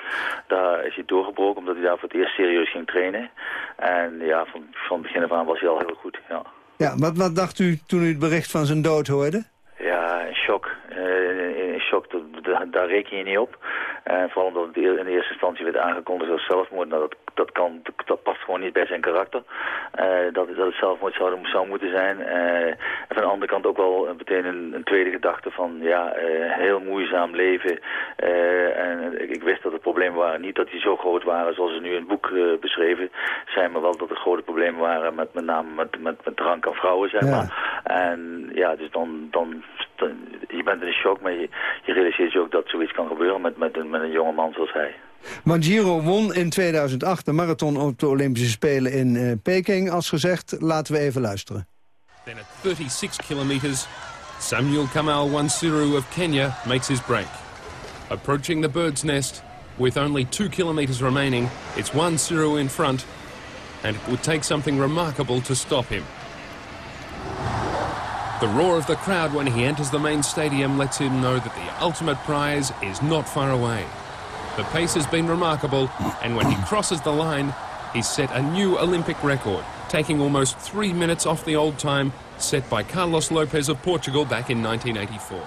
Daar is hij doorgebroken omdat hij daar voor het eerst serieus ging trainen. En ja, van, van begin af aan was hij al heel goed, ja. Ja, wat, wat dacht u toen u het bericht van zijn dood hoorde? Ja, een shock. Eh, een shock, dat, dat- daar reken je niet op. En vooral omdat het in de eerste instantie werd aangekondigd als zelfmoord. Nou, dat, dat, kan, dat past gewoon niet bij zijn karakter. Eh, dat, dat het zelfmoord zou, zou moeten zijn. Eh, en van de andere kant ook wel meteen een, een tweede gedachte van... ja, eh, heel moeizaam leven. Eh, en ik, ik wist dat het problemen waren. Niet dat die zo groot waren zoals ze nu in het boek eh, beschreven zijn... maar wel dat er grote problemen waren met met name met, met, met drank aan vrouwen, zeg maar. En ja, dus dan, dan, dan- je bent in shock, maar je, je realiseert je ook dat zoiets kan gebeuren met, met, een, met een jonge man zoals hij. Wanjiru won in 2008 de marathon op de Olympische Spelen in eh, Peking. Als gezegd, laten we even luisteren. Then at 36 kilometres, Samuel Kamal Wansiru of Kenya makes his break. Approaching the bird's nest, with only two kilometres remaining, it's Wansiru in front, and it would take something remarkable to stop him. The roar of the crowd when he enters the main stadium lets him know that the ultimate prize is not far away. The pace has been remarkable, and when he crosses the line, he's set a new Olympic record, taking almost three minutes off the old time set by Carlos Lopez of Portugal back in 1984.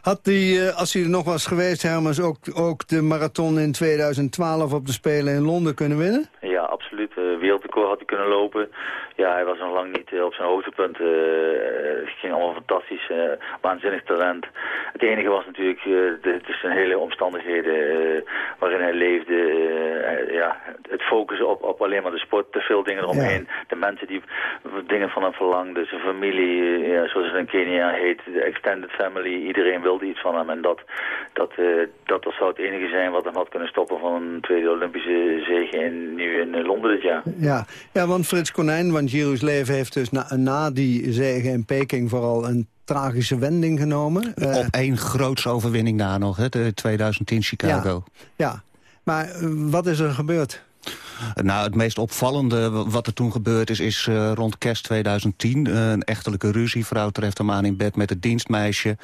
Had hij, eh, als hij er nog was geweest, Hermans, ook, ook de marathon in 2012 op de Spelen in Londen kunnen winnen? Ja, absoluut. eh, wereldrecord had hij kunnen lopen. Ja, hij was nog lang niet eh, op zijn hoogtepunt. Uh, het ging allemaal fantastisch, waanzinnig talent. Het enige was natuurlijk, het is een hele omstandigheden waarin hij leefde. ja, het focussen op, op alleen maar de sport, te veel dingen eromheen. De mensen die dingen van hem verlangden, zijn familie, ja, zoals het in Kenia heet, de extended family. Iedereen wilde iets van hem en dat, dat, dat, dat zou het enige zijn wat hem had kunnen stoppen van een tweede Olympische zege in, nu in Londen dit jaar. Ja, ja want Frits Konijn, want Giro's leven heeft dus na, na die zege in Peking vooral een tragische wending genomen. Uh, Op één grootse overwinning na nog, hè, de 2010 Chicago. Ja, ja. maar uh, wat is er gebeurd? Nou, het meest opvallende wat er toen gebeurd is... is uh, rond kerst 2010 uh, een echtelijke ruzie. Vrouw treft hem aan in bed met het dienstmeisje.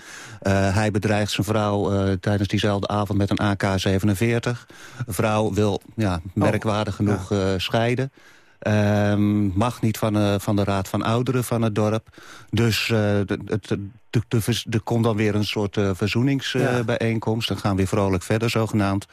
Uh, hij bedreigt zijn vrouw tijdens diezelfde avond met een AK-47. De vrouw wil, ja, merkwaardig oh, genoeg, ja. scheiden. Um, mag niet van, uh, van de Raad van Ouderen van het dorp. Dus uh, er komt dan weer een soort uh, verzoeningsbijeenkomst. Dan gaan we weer vrolijk verder, zogenaamd.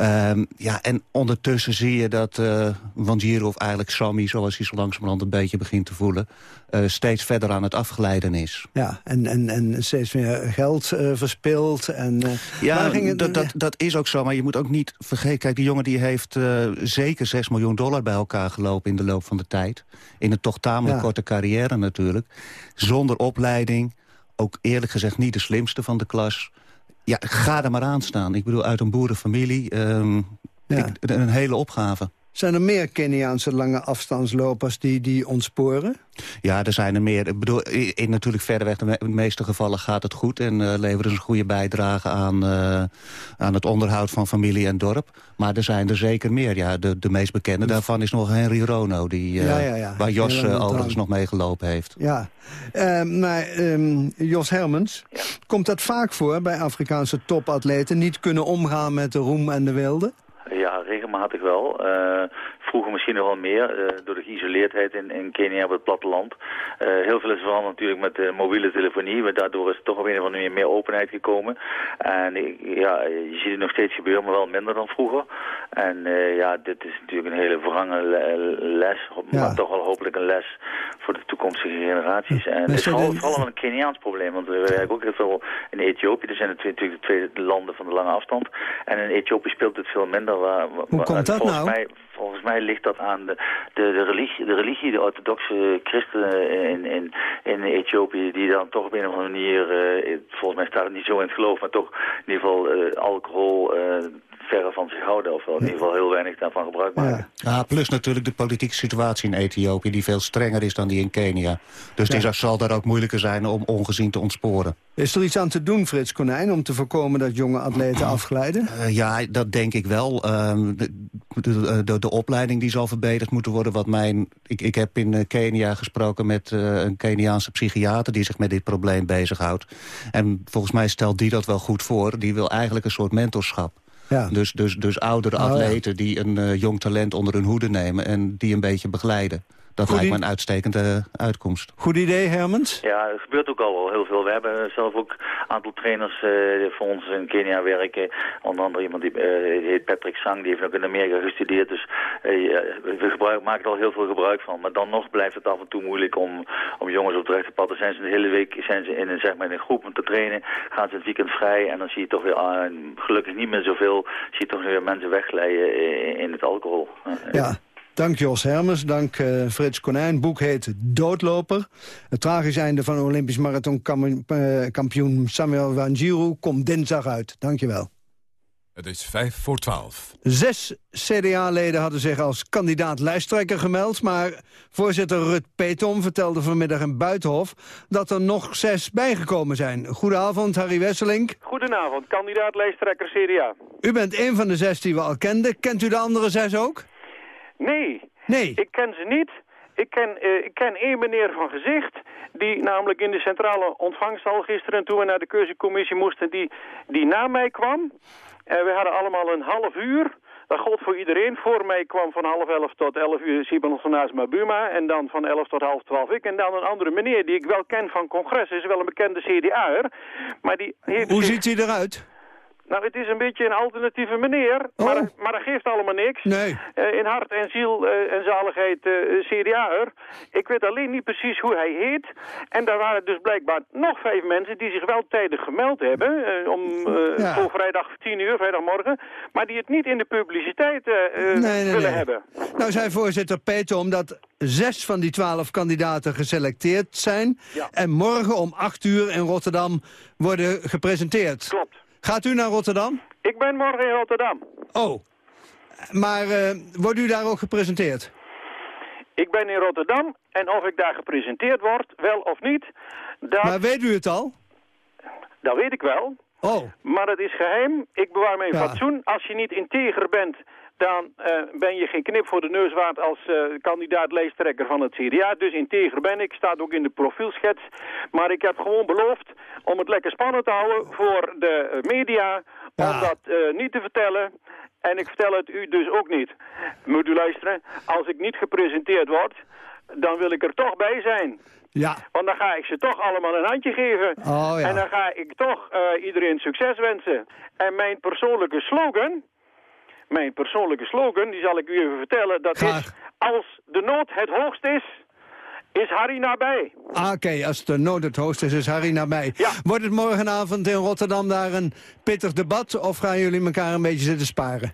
Um, ja, en ondertussen zie je dat uh, Wanjiro, of eigenlijk Sammy... zoals hij zo langzamerhand een beetje begint te voelen... Uh, steeds verder aan het afgeleiden is. Ja, en, en, en steeds meer geld uh, verspilt. En, ja, het, dat, dat, dat is ook zo, maar je moet ook niet vergeten... Kijk, die jongen die heeft zeker 6 miljoen dollar bij elkaar gelopen in de loop van de tijd. In een toch tamelijk ja. korte carrière natuurlijk. Zonder opleiding, ook eerlijk gezegd niet de slimste van de klas... Ja, ga er maar aan staan. Ik bedoel, uit een boerenfamilie, um, ja. ik, een hele opgave. Zijn er meer Keniaanse lange afstandslopers die, die ontsporen? Ja, er zijn er meer. Ik bedoel, in natuurlijk verderweg de, me de meeste gevallen gaat het goed... en uh, leveren ze een goede bijdrage aan, uh, aan het onderhoud van familie en dorp. Maar er zijn er zeker meer. Ja, de, de meest bekende daarvan is nog Henry Rono... Die, uh, ja, ja, ja. waar Jos overigens nog mee gelopen heeft. Ja, maar um, Jos Hermans, komt dat vaak voor bij Afrikaanse topatleten... niet kunnen omgaan met de roem en de wilde? Regelmatig wel. Uh, vroeger misschien nog wel meer, uh, door de geïsoleerdheid in, in Kenia op het platteland. Uh, heel veel is veranderd natuurlijk met de mobiele telefonie, maar daardoor is toch op een of andere manier meer openheid gekomen. En ja, je ziet het nog steeds gebeuren, maar wel minder dan vroeger. En ja, dit is natuurlijk een hele verhangen les, ja. maar toch wel hopelijk een les voor de toekomstige generaties. En het is vooral, vooral een Keniaans probleem, want we werken ook heel veel in Ethiopië. Er zijn natuurlijk de twee landen van de lange afstand. En in Ethiopië speelt het veel minder. Waar, waar, Hoe komt dat nou? Mij, volgens mij ligt dat aan de, de, religie, de religie, de orthodoxe christenen in, in, in Ethiopië, die dan toch op een of andere manier, uh, volgens mij staat het niet zo in het geloof, maar toch in ieder geval uh, alcohol uh, verre van zich houden. Of in ieder geval heel weinig daarvan gebruik maken. Ja. plus natuurlijk de politieke situatie in Ethiopië... die veel strenger is dan die in Kenia. Dus ja. die zal daar ook moeilijker zijn om ongezien te ontsporen. Is er iets aan te doen, Frits Konijn... om te voorkomen dat jonge atleten afglijden? Uh, ja, dat denk ik wel. Uh, de, de, de, de, opleiding die zal verbeterd moeten worden. Wat mijn, ik, ik heb in Kenia gesproken met uh, een Keniaanse psychiater... die zich met dit probleem bezighoudt. En volgens mij stelt die dat wel goed voor. Die wil eigenlijk een soort mentorschap. Ja. Dus, dus, dus oudere oh, atleten die een uh, jong talent onder hun hoede nemen... en die een beetje begeleiden. Dat lijkt me een uitstekende uitkomst. Goed idee, Hermans? Ja, er gebeurt ook al wel heel veel. We hebben zelf ook een aantal trainers uh, voor ons in Kenia werken. Onder andere iemand die, uh, die heet Patrick Sang, die heeft ook in Amerika gestudeerd. Dus uh, we gebruik, maken er al heel veel gebruik van. Maar dan nog blijft het af en toe moeilijk om, om jongens op het rechte pad. Dan zijn ze de hele week zijn ze in, een, zeg maar, in een groep om te trainen. Gaan ze het weekend vrij en dan zie je toch weer, gelukkig niet meer zoveel, zie je toch weer mensen wegglijden in, in het alcohol. Ja. Dank Jos Hermes, dank uh, Frits Konijn. boek heet Doodloper. Het tragisch einde van Olympisch marathonkampioen Samuel Wanjiru komt dinsdag uit. Dank je wel. Het is vijf voor twaalf. Zes CDA-leden hadden zich als kandidaat lijsttrekker gemeld... maar voorzitter Rut Petom vertelde vanmiddag in Buitenhof... dat er nog zes bijgekomen zijn. Goedenavond, Harry Wesselink. Goedenavond, kandidaat lijsttrekker CDA. U bent een van de zes die we al kenden. Kent u de andere zes ook? Nee. Nee. Ik ken ze niet. Ik ken, uh, ik ken één meneer van gezicht, die namelijk in de centrale ontvangsthal gisteren, toen we naar de keuzecommissie moesten, die, die na mij kwam. En we hadden allemaal een half uur. Dat gold voor iedereen. Voor mij kwam van half elf tot elf uur Sibon Sonasma Buma. En dan van elf tot half twaalf ik. En dan een andere meneer die ik wel ken van congres. Is wel een bekende CDA'er. Maar die heeft Hoe ziet hij eruit? Nou, het is een beetje een alternatieve meneer, maar, maar dat geeft allemaal niks. Nee. Eh, in hart en ziel eh, en zaligheid uh, CDA'er. Ik weet alleen niet precies hoe hij heet. En daar waren dus blijkbaar nog vijf mensen die zich wel tijdig gemeld hebben. om Ja. voor vrijdag 10 uur, vrijdagmorgen. Maar die het niet in de publiciteit Nee, nee, willen nee. hebben. Nou zei voorzitter Peter omdat zes van die twaalf kandidaten geselecteerd zijn... Ja. en morgen om acht uur in Rotterdam worden gepresenteerd. Klopt. Gaat u naar Rotterdam? Ik ben morgen in Rotterdam. Oh, maar eh, wordt u daar ook gepresenteerd? Ik ben in Rotterdam en of ik daar gepresenteerd word, wel of niet, dat, Maar weet u het al? dat weet ik wel. Oh, Maar het is geheim. Ik bewaar mijn Ja. fatsoen. Als je niet integer bent, dan eh, ben je geen knip voor de neus waard als eh, kandidaat lijsttrekker van het CDA. Dus integer ben ik. Staat ook in de profielschets. Maar ik heb gewoon beloofd om het lekker spannend te houden voor de eh, media. Ja. Om dat niet te vertellen. En ik vertel het u dus ook niet. Moet u luisteren. Als ik niet gepresenteerd word, dan wil ik er toch bij zijn. ja. Want dan ga ik ze toch allemaal een handje geven. Oh, ja. En dan ga ik toch iedereen succes wensen. En mijn persoonlijke slogan... Mijn persoonlijke slogan, die zal ik u even vertellen. Dat Graag. is, als de nood het hoogst is, is Harry nabij. Ah, Oké, als de nood het hoogst is, is Harry nabij. Ja. Wordt het morgenavond in Rotterdam daar een pittig debat... of gaan jullie elkaar een beetje zitten sparen?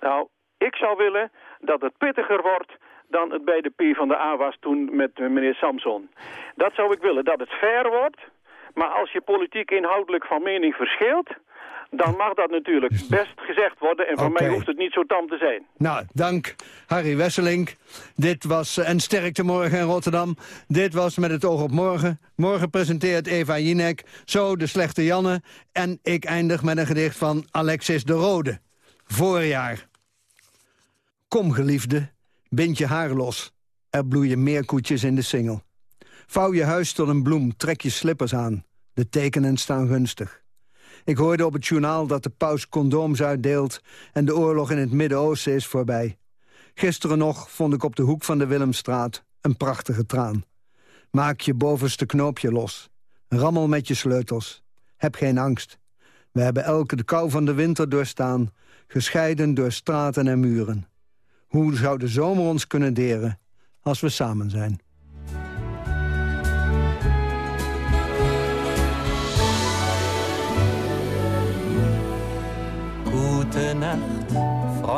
Nou, ik zou willen dat het pittiger wordt dan het bij de P van de A was toen met meneer Samson. Dat zou ik willen, dat het fair wordt. Maar als je politiek inhoudelijk van mening verschilt... dan mag dat natuurlijk best gezegd worden. En voor mij hoeft het niet zo tam te zijn. Nou, dank Harry Wesselink. Dit was, eh, en sterkte morgen in Rotterdam. Dit was Met het oog op morgen. Morgen presenteert Eva Jinek, zo de slechte Janne. En ik eindig met een gedicht van Alexis de Rode. Voorjaar. Kom, geliefde, bind je haar los. Er bloeien meer koetjes in de singel. Vouw je huis tot een bloem, trek je slippers aan. De tekenen staan gunstig. Ik hoorde op het journaal dat de paus condooms uitdeelt... en de oorlog in het Midden-Oosten is voorbij. Gisteren nog vond ik op de hoek van de Willemstraat een prachtige traan. Maak je bovenste knoopje los. Rammel met je sleutels. Heb geen angst. We hebben elke de kou van de winter doorstaan... gescheiden door straten en muren. Hoe zou de zomer ons kunnen deren als we samen zijn?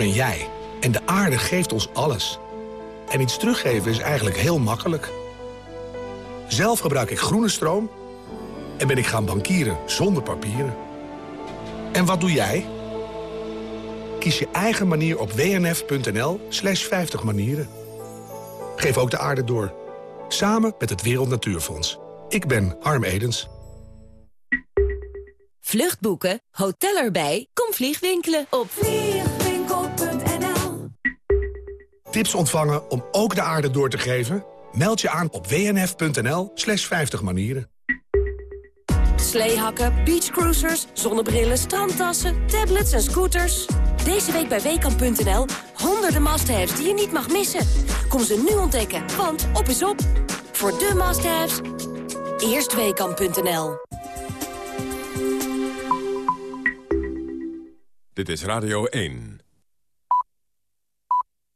Ben jij. En de aarde geeft ons alles. En iets teruggeven is eigenlijk heel makkelijk. Zelf gebruik ik groene stroom en ben ik gaan bankieren zonder papieren. En wat doe jij? Kies je eigen manier op wnf.nl slash 50 manieren. Geef ook de aarde door. Samen met het Wereld Natuurfonds. Ik ben Harm Edens. Vluchtboeken, hotel erbij, kom vliegwinkelen op Tips ontvangen om ook de aarde door te geven? Meld je aan op wnf.nl slash 50 manieren. Sleehakken, beachcruisers, zonnebrillen, strandtassen, tablets en scooters. Deze week bij Weekamp.nl honderden must-haves die je niet mag missen. Kom ze nu ontdekken, want op is op. Voor de must-haves, eerst Weekamp.nl. Dit is Radio 1.